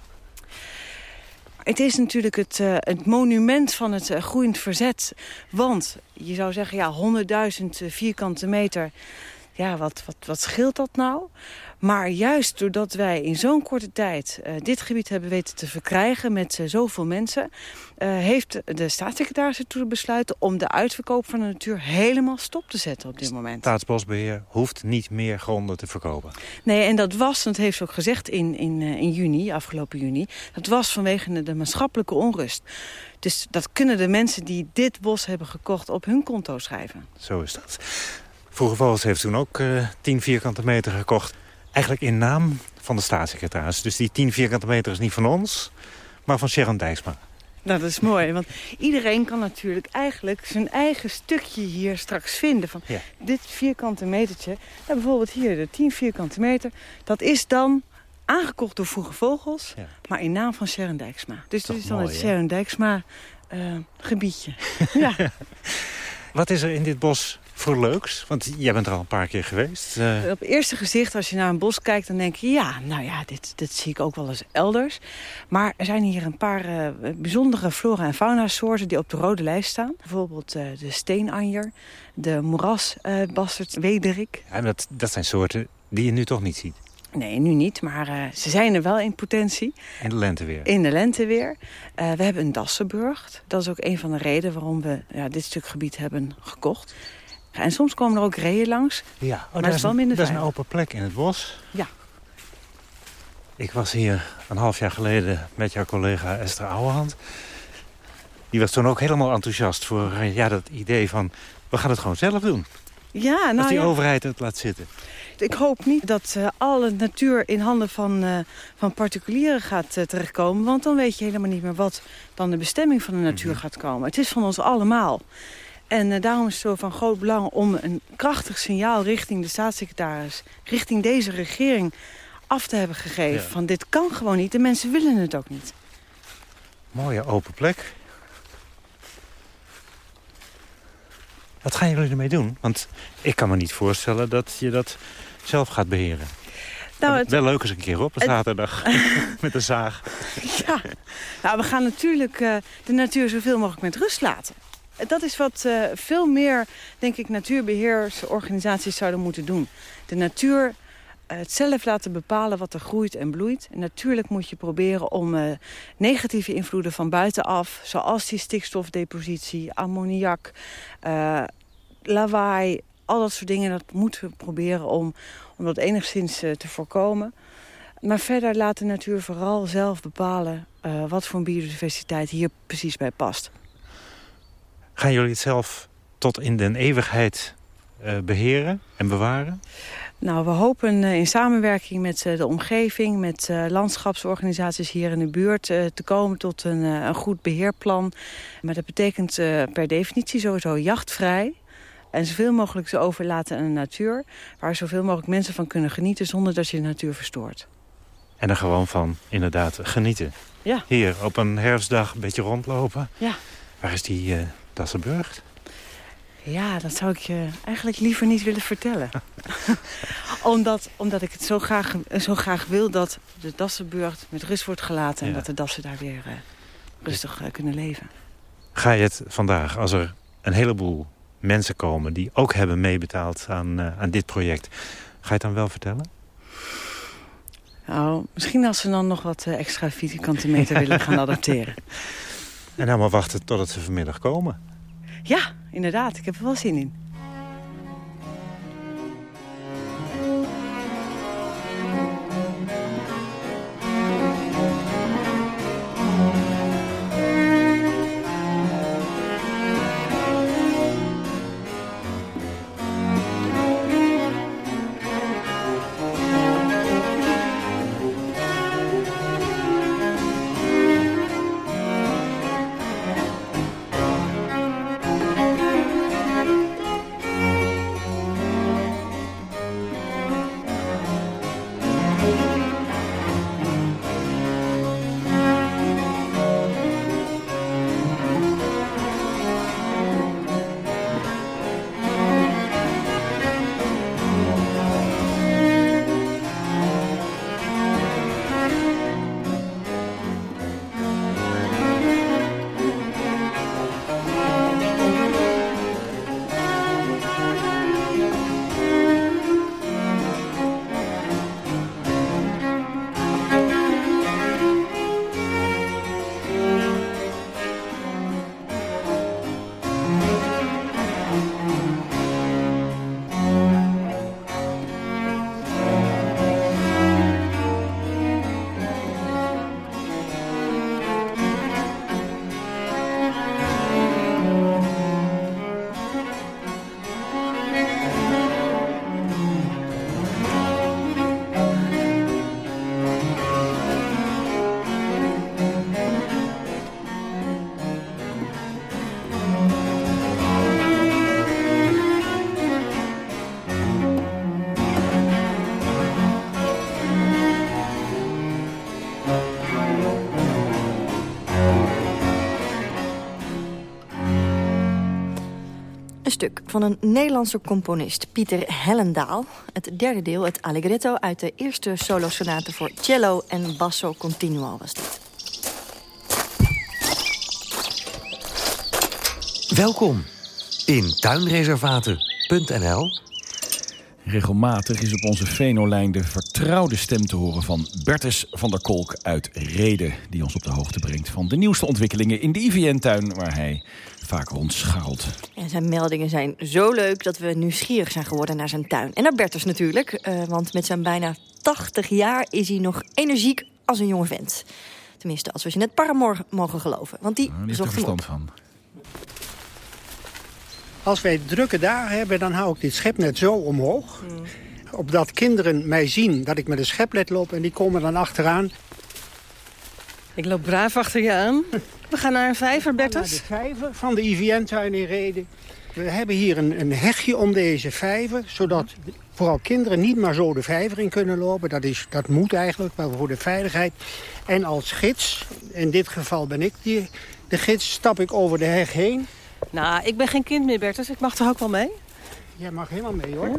[SPEAKER 31] Het is natuurlijk het, uh, het monument van het uh, groeiend verzet. Want je zou zeggen, ja, 100.000 vierkante meter... ja, wat, wat, wat scheelt dat nou? Maar juist doordat wij in zo'n korte tijd uh, dit gebied hebben weten te verkrijgen met uh, zoveel mensen, uh, heeft de staatssecretaris ertoe besluiten om de uitverkoop van de natuur helemaal stop te zetten op dit moment.
[SPEAKER 30] Staatsbosbeheer hoeft niet meer gronden te verkopen.
[SPEAKER 31] Nee, en dat was, dat heeft ze ook gezegd in, in, in juni, afgelopen juni, dat was vanwege de, de maatschappelijke onrust. Dus dat kunnen de mensen die dit bos hebben gekocht op hun konto schrijven.
[SPEAKER 30] Zo is dat. Vroege Vogels heeft toen ook uh, 10 vierkante meter gekocht. Eigenlijk in naam van de staatssecretaris. Dus die 10 vierkante meter is niet van ons, maar van Sharon Dijksma.
[SPEAKER 31] Nou, dat is mooi, want iedereen kan natuurlijk eigenlijk zijn eigen stukje hier straks vinden. Van
[SPEAKER 30] ja.
[SPEAKER 31] dit vierkante metertje, nou, bijvoorbeeld hier de 10 vierkante meter, dat is dan aangekocht door Vroege Vogels,
[SPEAKER 30] ja.
[SPEAKER 31] maar in naam van Sharon Dijksma. Dus dit is dan
[SPEAKER 30] mooi,
[SPEAKER 31] het? Sharon Dijksma uh, gebiedje. [laughs] ja.
[SPEAKER 30] Wat is er in dit bos voor leuks? Want jij bent er al een paar keer geweest. Uh...
[SPEAKER 31] Op eerste gezicht, als je naar een bos kijkt, dan denk je... ja, nou ja, dit, dit zie ik ook wel eens elders. Maar er zijn hier een paar uh, bijzondere flora- en fauna-soorten... die op de rode lijst staan. Bijvoorbeeld uh, de steenanjer, de moerasbasterd wederik.
[SPEAKER 30] Ja, dat, dat zijn soorten die je nu toch niet ziet.
[SPEAKER 31] Nee, nu niet, maar uh, ze zijn er wel in potentie.
[SPEAKER 30] In de lente weer.
[SPEAKER 31] In de lente weer. Uh, we hebben een Dassenburg. Dat is ook een van de redenen waarom we ja, dit stuk gebied hebben gekocht. En soms komen er ook reeën langs.
[SPEAKER 30] Ja, oh,
[SPEAKER 31] maar dat is wel minder
[SPEAKER 30] Dat is een open plek in het bos.
[SPEAKER 31] Ja.
[SPEAKER 30] Ik was hier een half jaar geleden met jouw collega Esther Ouwehand. Die was toen ook helemaal enthousiast voor uh, ja, dat idee van... we gaan het gewoon zelf doen.
[SPEAKER 31] Ja, nou
[SPEAKER 30] Als die
[SPEAKER 31] ja.
[SPEAKER 30] overheid het laat zitten.
[SPEAKER 31] Ik hoop niet dat uh, alle natuur in handen van, uh, van particulieren gaat uh, terechtkomen. Want dan weet je helemaal niet meer wat dan de bestemming van de natuur mm -hmm. gaat komen. Het is van ons allemaal. En daarom is het zo van groot belang om een krachtig signaal richting de staatssecretaris... richting deze regering af te hebben gegeven. Ja. Van dit kan gewoon niet. De mensen willen het ook niet.
[SPEAKER 30] Mooie open plek. Wat gaan jullie ermee doen? Want ik kan me niet voorstellen dat je dat zelf gaat beheren.
[SPEAKER 31] Nou, het,
[SPEAKER 30] wel leuk eens een keer op, een zaterdag, [laughs] [laughs] met een zaag.
[SPEAKER 31] Ja, nou, we gaan natuurlijk uh, de natuur zoveel mogelijk met rust laten. Dat is wat uh, veel meer, denk ik, natuurbeheersorganisaties zouden moeten doen. De natuur uh, het zelf laten bepalen wat er groeit en bloeit. En natuurlijk moet je proberen om uh, negatieve invloeden van buitenaf... zoals die stikstofdepositie, ammoniak, lawaai... al dat soort dingen, dat moeten we proberen om, om dat enigszins te voorkomen. Maar verder laat de natuur vooral zelf bepalen... wat voor biodiversiteit hier precies bij past.
[SPEAKER 30] Gaan jullie het zelf tot in den eeuwigheid beheren en bewaren?
[SPEAKER 31] Nou, we hopen uh, in samenwerking met uh, de omgeving, met landschapsorganisaties hier in de buurt... te komen tot een, een, goed beheerplan. Maar dat betekent per definitie sowieso jachtvrij... en zoveel mogelijk te overlaten aan de natuur... waar zoveel mogelijk mensen van kunnen genieten zonder dat je de natuur verstoort.
[SPEAKER 30] En er gewoon van, inderdaad, genieten.
[SPEAKER 31] Ja.
[SPEAKER 30] Hier, op een herfstdag een beetje rondlopen.
[SPEAKER 31] Ja.
[SPEAKER 30] Waar is die uh,
[SPEAKER 31] Ja, dat zou ik je eigenlijk liever niet willen vertellen. [laughs] omdat, omdat ik het zo graag, zo graag wil dat de Dassenburg met rust wordt gelaten... en ja. dat de dassen daar weer uh, rustig uh, kunnen leven.
[SPEAKER 30] Ga je het vandaag, als er een heleboel mensen komen... die ook hebben meebetaald aan, uh, aan dit project... ga je het dan wel vertellen?
[SPEAKER 31] Nou, misschien als ze dan nog wat extra vierkante meter willen gaan [laughs] adapteren.
[SPEAKER 30] En dan maar wachten totdat ze vanmiddag komen.
[SPEAKER 31] Ja, inderdaad. Ik heb er wel zin in.
[SPEAKER 5] Stuk van een Nederlandse componist, Pieter Hellendaal. Het derde deel, het Allegretto, uit de eerste solosonate voor cello en basso continuo was dit.
[SPEAKER 32] Welkom in tuinreservaten.nl
[SPEAKER 4] Regelmatig is op onze Venolijn de vertrouwde stem te horen van Bertus van der Kolk uit Reden. Die ons op de hoogte brengt van de nieuwste ontwikkelingen in de IVN-tuin waar hij vaak rondscharrelt.
[SPEAKER 5] En zijn meldingen zijn zo leuk dat we nieuwsgierig zijn geworden naar zijn tuin. En naar Bertus natuurlijk, eh, want met zijn bijna 80 jaar is hij nog energiek als een jonge vent. Tenminste, als we je net Paramor mogen geloven. Want die,
[SPEAKER 4] Nou, die heeft
[SPEAKER 5] zocht hem op.
[SPEAKER 4] verstand van.
[SPEAKER 33] Als wij drukke dagen hebben, dan hou ik dit schepnet zo omhoog. Opdat kinderen mij zien dat ik met een schepnet loop en die komen dan achteraan.
[SPEAKER 31] Ik loop braaf achter je aan. [laughs] We gaan naar een vijver,
[SPEAKER 33] Naar
[SPEAKER 31] Bertus.
[SPEAKER 33] de vijver van de IVN-tuin in Reden. We hebben hier een, een hegje om deze vijver, zodat vooral kinderen niet maar zo de vijver in kunnen lopen. Dat, is, dat moet eigenlijk, maar voor de veiligheid. En als gids, in dit geval ben ik die, de gids, stap ik over de heg heen.
[SPEAKER 31] Nou, ik ben geen kind meer, Bertus. Ik mag toch ook wel mee?
[SPEAKER 33] Jij mag helemaal mee, hoor.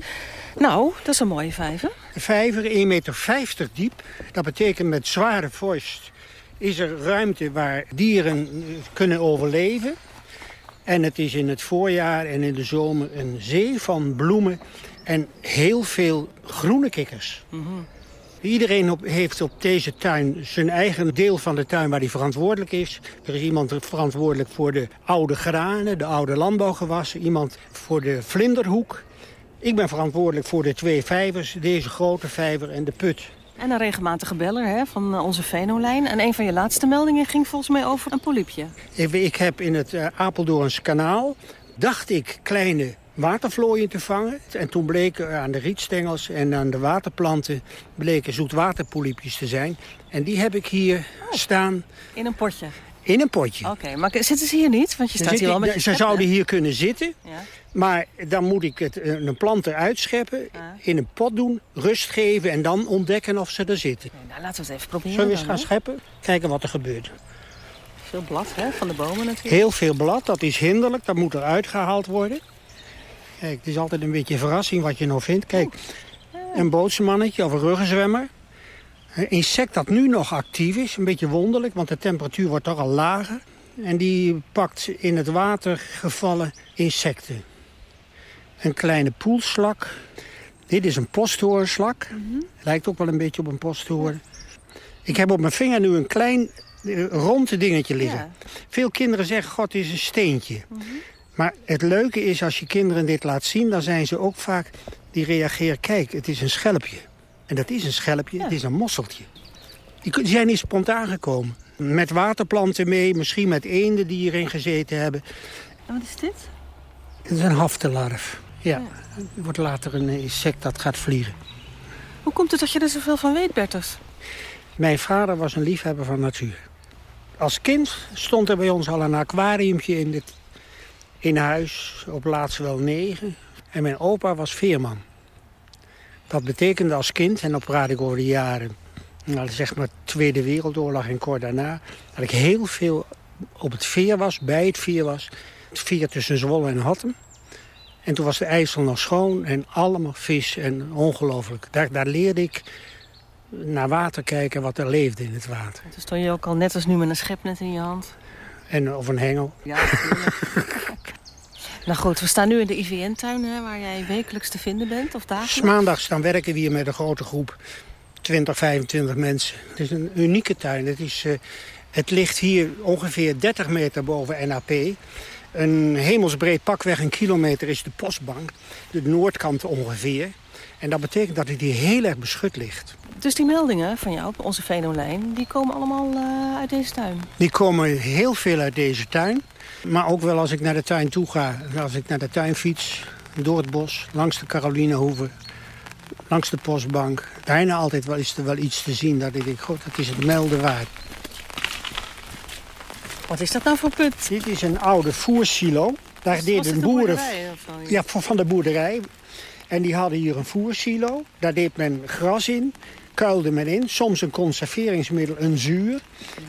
[SPEAKER 31] Nou, dat is een mooie vijver.
[SPEAKER 33] De vijver, 1,50 meter diep. Dat betekent met zware vorst is er ruimte waar dieren eh, kunnen overleven. En het is in het voorjaar en in de zomer een zee van bloemen en heel veel groene kikkers. Iedereen op, heeft op deze tuin zijn eigen deel van de tuin waar hij verantwoordelijk is. Er is iemand verantwoordelijk voor de oude granen, de oude landbouwgewassen. Iemand voor de vlinderhoek. Ik ben verantwoordelijk voor de twee vijvers, deze grote vijver en de put.
[SPEAKER 31] En een regelmatige beller hè, van onze Venolijn. En een van je laatste meldingen ging volgens mij over een polypje.
[SPEAKER 33] Ik, ik heb in het eh, Apeldoorns kanaal, dacht ik, kleine watervlooien te vangen. En toen bleken aan de rietstengels en aan de waterplanten... bleken zoetwaterpolypjes te zijn. En die heb ik hier staan
[SPEAKER 31] In een potje.
[SPEAKER 33] in een potje.
[SPEAKER 31] Oké, maar zitten ze hier niet? Want je staat hier wel
[SPEAKER 33] ik-
[SPEAKER 31] met
[SPEAKER 33] Ze zouden hier kunnen zitten.
[SPEAKER 31] Ja.
[SPEAKER 33] Maar dan moet ik het, eh, een plant eruit scheppen, in een pot doen, rust geven... en dan ontdekken of ze er zitten.
[SPEAKER 31] Nou, laten we het even proberen.
[SPEAKER 33] Zullen we eens gaan scheppen? Kijken wat er gebeurt.
[SPEAKER 31] Veel blad hè, van de bomen natuurlijk.
[SPEAKER 33] Heel veel blad, dat is hinderlijk, dat moet eruit gehaald worden. Kijk, het is altijd een beetje een verrassing wat je nou vindt. Kijk, een bootsemannetje of een ruggenzwemmer. Een insect dat nu nog actief is, een beetje wonderlijk, want de temperatuur wordt toch al lager. En die pakt in het water gevallen insecten. Een kleine poelslak. Dit is een posthoornslak. Lijkt ook wel een beetje op een posthoorn. Ik heb op mijn vinger nu een klein eh, rond dingetje liggen. Veel kinderen zeggen, god, is een steentje. Maar het leuke is, als je kinderen dit laat zien... dan zijn ze ook vaak, die reageren... kijk, het is een schelpje. En dat is een schelpje, het is een mosseltje. Die zijn niet spontaan gekomen. Met waterplanten mee, misschien met eenden die hierin gezeten hebben.
[SPEAKER 31] En wat is dit?
[SPEAKER 33] Het is een haftelarf. Ja, het wordt later een insect dat gaat vliegen.
[SPEAKER 31] Hoe komt het dat je er zoveel van weet, Bertus?
[SPEAKER 33] Mijn vader was een liefhebber van natuur. Als kind stond er bij ons al een aquariumpje in, dit, in huis, op laatst wel negen. En mijn opa was veerman. Dat betekende als kind, en op praat ik over de jaren, nou, zeg maar Tweede Wereldoorlog en kort daarna, dat ik heel veel op het veer was, bij het veer was. Het veer tussen Zwolle en Hattem. En toen was de IJssel nog schoon en allemaal vis en ongelooflijk. Daar, leerde ik naar water kijken wat er leefde in het water.
[SPEAKER 31] Toen stond je ook al net als nu met een schepnet in je hand.
[SPEAKER 33] En, of een hengel.
[SPEAKER 31] Ja, [laughs] nou goed, we staan nu in de IVN-tuin, waar jij wekelijks te vinden bent, of dagelijks.
[SPEAKER 33] maandags dan werken we hier met een grote groep. 20, 25 mensen. Het is een unieke tuin. Het, is, eh, het ligt hier ongeveer 30 meter boven NAP. Een hemelsbreed pakweg een kilometer is de postbank. De noordkant ongeveer. En dat betekent dat het hier heel erg beschut ligt.
[SPEAKER 31] Dus die meldingen van jou op onze Venolijn, die komen allemaal eh, uit deze tuin.
[SPEAKER 33] Die komen heel veel uit deze tuin. Maar ook wel als ik naar de tuin toe ga. Als ik naar de tuin fiets, door het bos, langs de Carolinehoeve, langs de postbank. Bijna altijd wel is er wel iets te zien dat ik denk, god, dat is het melden waard.
[SPEAKER 31] Wat is dat nou voor put?
[SPEAKER 33] Dit is een oude voersilo. Daar
[SPEAKER 31] Was- was
[SPEAKER 33] deden
[SPEAKER 31] de
[SPEAKER 33] boeren...
[SPEAKER 31] boerderij?
[SPEAKER 33] Ja, van van de boerderij. En die hadden hier een voersilo. Daar deed men gras in, kuilde men in. Soms een conserveringsmiddel, een zuur.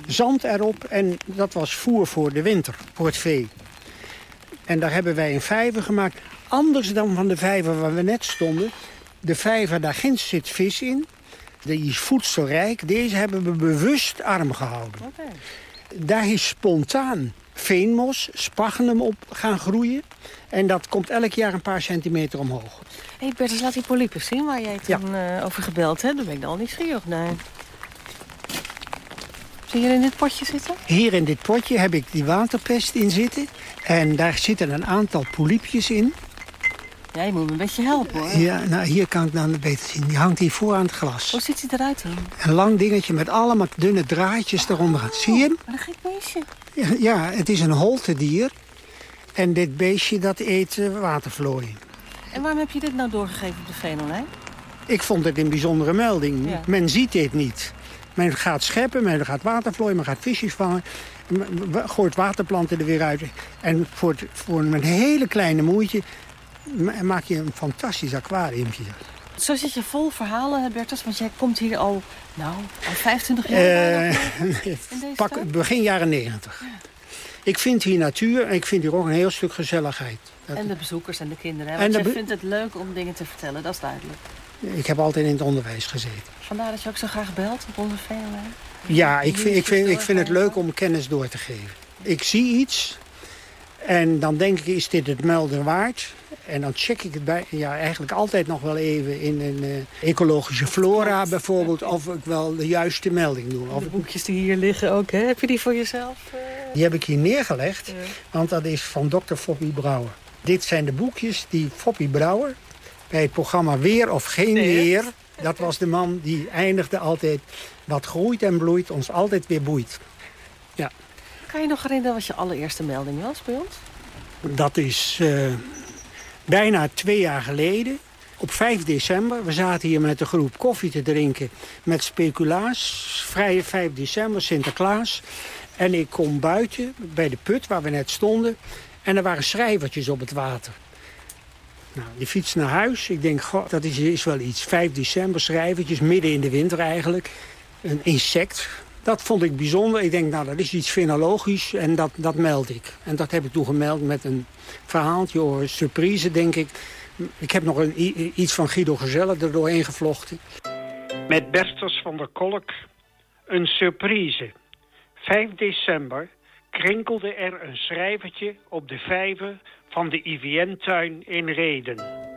[SPEAKER 33] Zand erop en dat was voer voor de winter, voor het vee. En daar hebben wij een vijver gemaakt. Anders dan van de vijver waar we net stonden. De vijver, daar ginds zit vis in. Die is voedselrijk. Deze hebben we bewust arm gehouden. Daar is spontaan veenmos, spaghenum op gaan groeien. En dat komt elk jaar een paar centimeter omhoog.
[SPEAKER 20] Hé hey Bertus, laat die polypen zien waar jij toen eh, over gebeld hebt. Daar ben ik dan al nieuwsgierig naar. Zie je in dit potje zitten?
[SPEAKER 33] Hier in dit potje heb ik die waterpest in zitten. En daar zitten een aantal polypjes in.
[SPEAKER 20] Ja, je moet me een beetje helpen hoor.
[SPEAKER 33] Ja, nou hier kan ik dan beter zien. Die hangt hier voor aan het glas.
[SPEAKER 20] Hoe ziet hij eruit dan?
[SPEAKER 33] Een lang dingetje met allemaal dunne draadjes eronder. Zie je hem?
[SPEAKER 20] Wat een gek beestje.
[SPEAKER 33] Ja, ja, het is een holtedier. En dit beestje dat eet uh, watervlooien.
[SPEAKER 20] En waarom heb je dit nou doorgegeven op de Venolijn?
[SPEAKER 33] Ik vond het een bijzondere melding.
[SPEAKER 20] Ja.
[SPEAKER 33] Men ziet dit niet. Men gaat scheppen, men gaat watervlooien, men gaat visjes vangen. men Gooit waterplanten er weer uit. En voor, het, voor een hele kleine moeite maak je een fantastisch aquariumpje.
[SPEAKER 20] Zo zit je vol verhalen, Bertus, want jij komt hier al, nou, al 25 jaar. [laughs] deze
[SPEAKER 33] pak, begin jaren negentig. Ik vind hier natuur en ik vind hier ook een heel stuk gezelligheid. Dat-
[SPEAKER 20] En de bezoekers en de kinderen. Hè?
[SPEAKER 33] En
[SPEAKER 20] Want
[SPEAKER 33] be-
[SPEAKER 20] vindt het leuk om dingen te vertellen, dat is duidelijk.
[SPEAKER 33] Ik heb altijd in het onderwijs gezeten.
[SPEAKER 20] Vandaar dat je ook zo graag belt op onze Venolijn.
[SPEAKER 33] Ja, ik vind, ik, vind, ik vind het leuk om kennis door te geven. Ik zie iets en dan denk ik, is dit het melden waard? En dan check ik het bij, ja, eigenlijk altijd nog wel even in een eh, ecologische flora bijvoorbeeld... of ik wel de juiste melding doe. Of
[SPEAKER 20] De boekjes die hier liggen ook, hè? Heb je die voor jezelf? eh?
[SPEAKER 33] Die heb ik hier neergelegd, want dat is van dokter Foppie Brouwer. Dit zijn de boekjes die Foppie Brouwer bij het programma Weer of Geen Weer... dat was de man die eindigde altijd... wat groeit en bloeit, ons altijd weer boeit. Ja,
[SPEAKER 20] Kan je nog herinneren wat je allereerste melding was bij ons?
[SPEAKER 33] dat is eh, bijna twee jaar geleden. Op 5 december, we zaten hier met de groep koffie te drinken met speculaas. Vrije 5 december, Sinterklaas. En ik kom buiten bij de put waar we net stonden. En er waren schrijvertjes op het water. Nou, die fiets naar huis. Ik denk, dat is, is wel iets. 5 december, schrijvertjes, midden in de winter eigenlijk. Een insect. Dat vond ik bijzonder. Ik denk, nou, dat is iets fenologisch en dat, dat meld ik. En dat heb ik toen gemeld met een verhaaltje of een surprise, denk ik. Ik heb nog een, iets van Guido Gezelle er doorheen gevlochten. Met Bertels van der Kolk een surprise. 5 december krinkelde er een schrijvertje op de vijver van de IVN-tuin in Reden.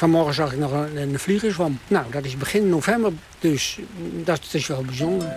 [SPEAKER 33] Vanmorgen zag ik nog een, een. Nou, dat is begin november, dus dat is wel bijzonder.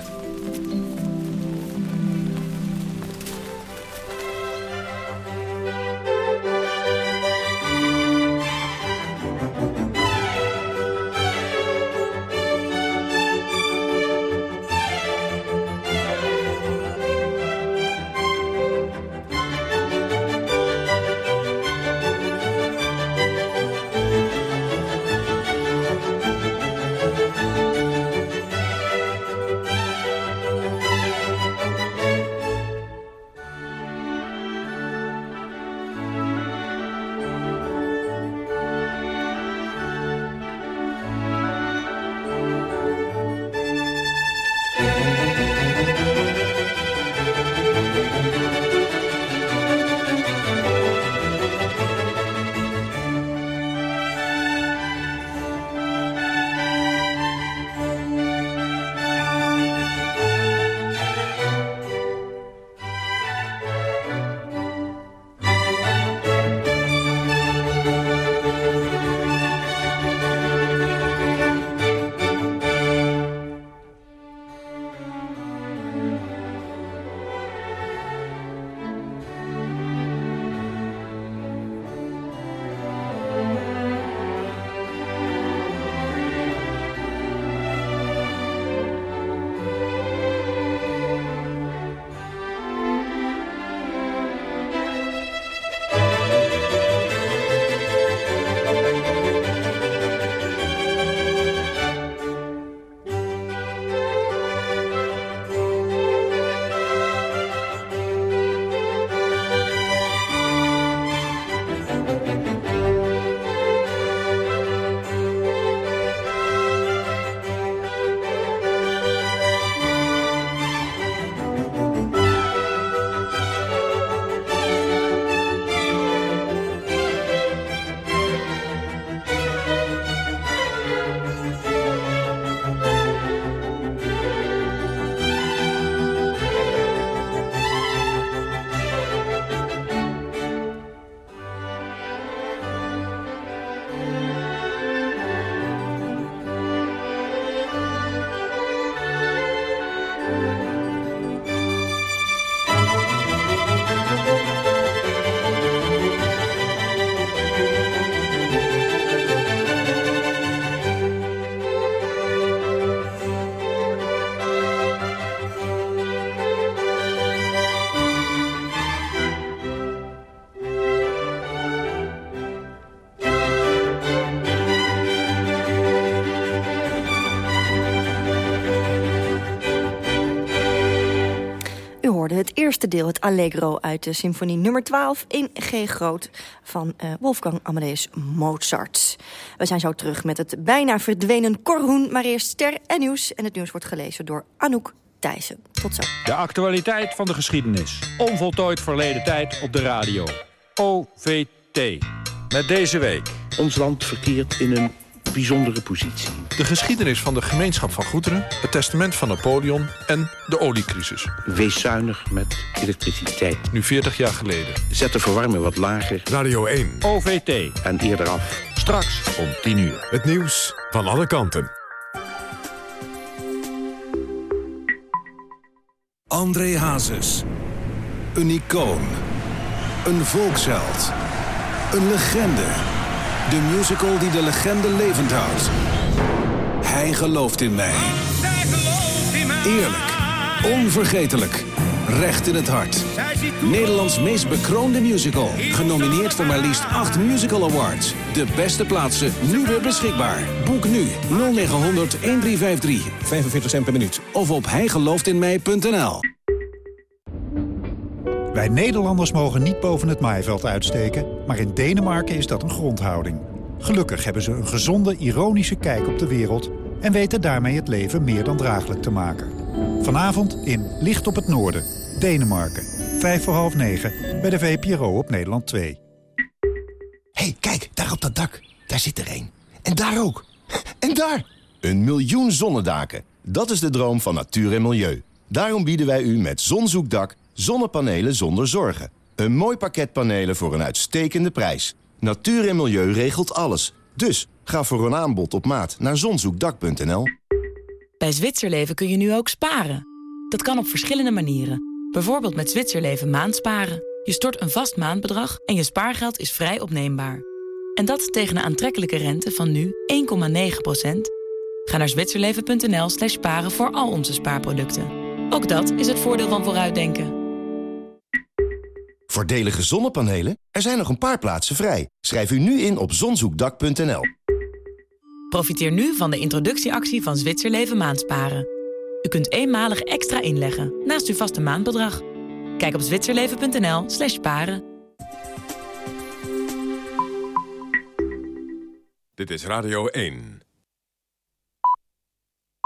[SPEAKER 5] Het eerste deel, het Allegro... uit de symfonie nummer 12 in G groot van uh, Wolfgang Amadeus Mozart. We zijn zo terug met het bijna verdwenen Korhoen, maar eerst ster en nieuws. En het nieuws wordt gelezen door Anouk Thijssen. Tot zo.
[SPEAKER 34] De actualiteit van de geschiedenis. Onvoltooid verleden tijd op de radio. OVT. Met deze week.
[SPEAKER 35] Ons land verkeert in een bijzondere positie.
[SPEAKER 9] De geschiedenis van de gemeenschap van goederen, het testament van Napoleon en de oliecrisis.
[SPEAKER 35] Wees zuinig met elektriciteit.
[SPEAKER 9] Nu 40 jaar geleden.
[SPEAKER 35] Zet de verwarming wat lager.
[SPEAKER 9] Radio 1.
[SPEAKER 34] OVT.
[SPEAKER 35] En eerder af.
[SPEAKER 34] Straks om 10 uur.
[SPEAKER 9] Het nieuws van alle kanten.
[SPEAKER 36] André Hazes. Een icoon. Een volksheld. Een legende. De musical die de legende levend houdt. Hij gelooft in mij. Eerlijk. Onvergetelijk. Recht in het hart. Nederlands meest bekroonde musical. Genomineerd voor maar liefst 8 musical awards. De beste plaatsen nu weer beschikbaar. Boek nu 0900 1353. 45 cent per minuut. Of op hijgelooftinmij.nl.
[SPEAKER 22] Wij Nederlanders mogen niet boven het maaiveld uitsteken... maar in Denemarken is dat een grondhouding. Gelukkig hebben ze een gezonde, ironische kijk op de wereld... en weten daarmee het leven meer dan draaglijk te maken. Vanavond in Licht op het Noorden, Denemarken. Vijf voor half negen bij de VPRO op Nederland 2.
[SPEAKER 27] hey, kijk, daar op dat dak. Daar zit er een. En daar ook. En daar! Een miljoen zonnedaken. Dat is de droom van natuur en milieu. Daarom bieden wij u met Zonzoekdak zonnepanelen zonder zorgen. Een mooi pakket panelen voor een uitstekende prijs. Natuur en milieu regelt alles. Dus ga voor een aanbod op maat naar zonzoekdak.nl.
[SPEAKER 23] Bij Zwitserleven kun je nu ook sparen. Dat kan op verschillende manieren. Bijvoorbeeld met Zwitserleven maandsparen. Je stort een vast maandbedrag en je spaargeld is vrij opneembaar. En dat tegen een aantrekkelijke rente van nu 1,9%. Ga naar zwitserleven.nl slash sparen voor al onze spaarproducten. Ook dat is het voordeel van vooruitdenken.
[SPEAKER 27] Voordelige zonnepanelen? Er zijn nog een paar plaatsen vrij. Schrijf u nu in op zonzoekdak.nl.
[SPEAKER 23] Profiteer nu van de introductieactie van Zwitserleven maandsparen. U kunt eenmalig extra inleggen naast uw vaste maandbedrag. Kijk op zwitserleven.nl slash paren.
[SPEAKER 37] Dit is Radio 1.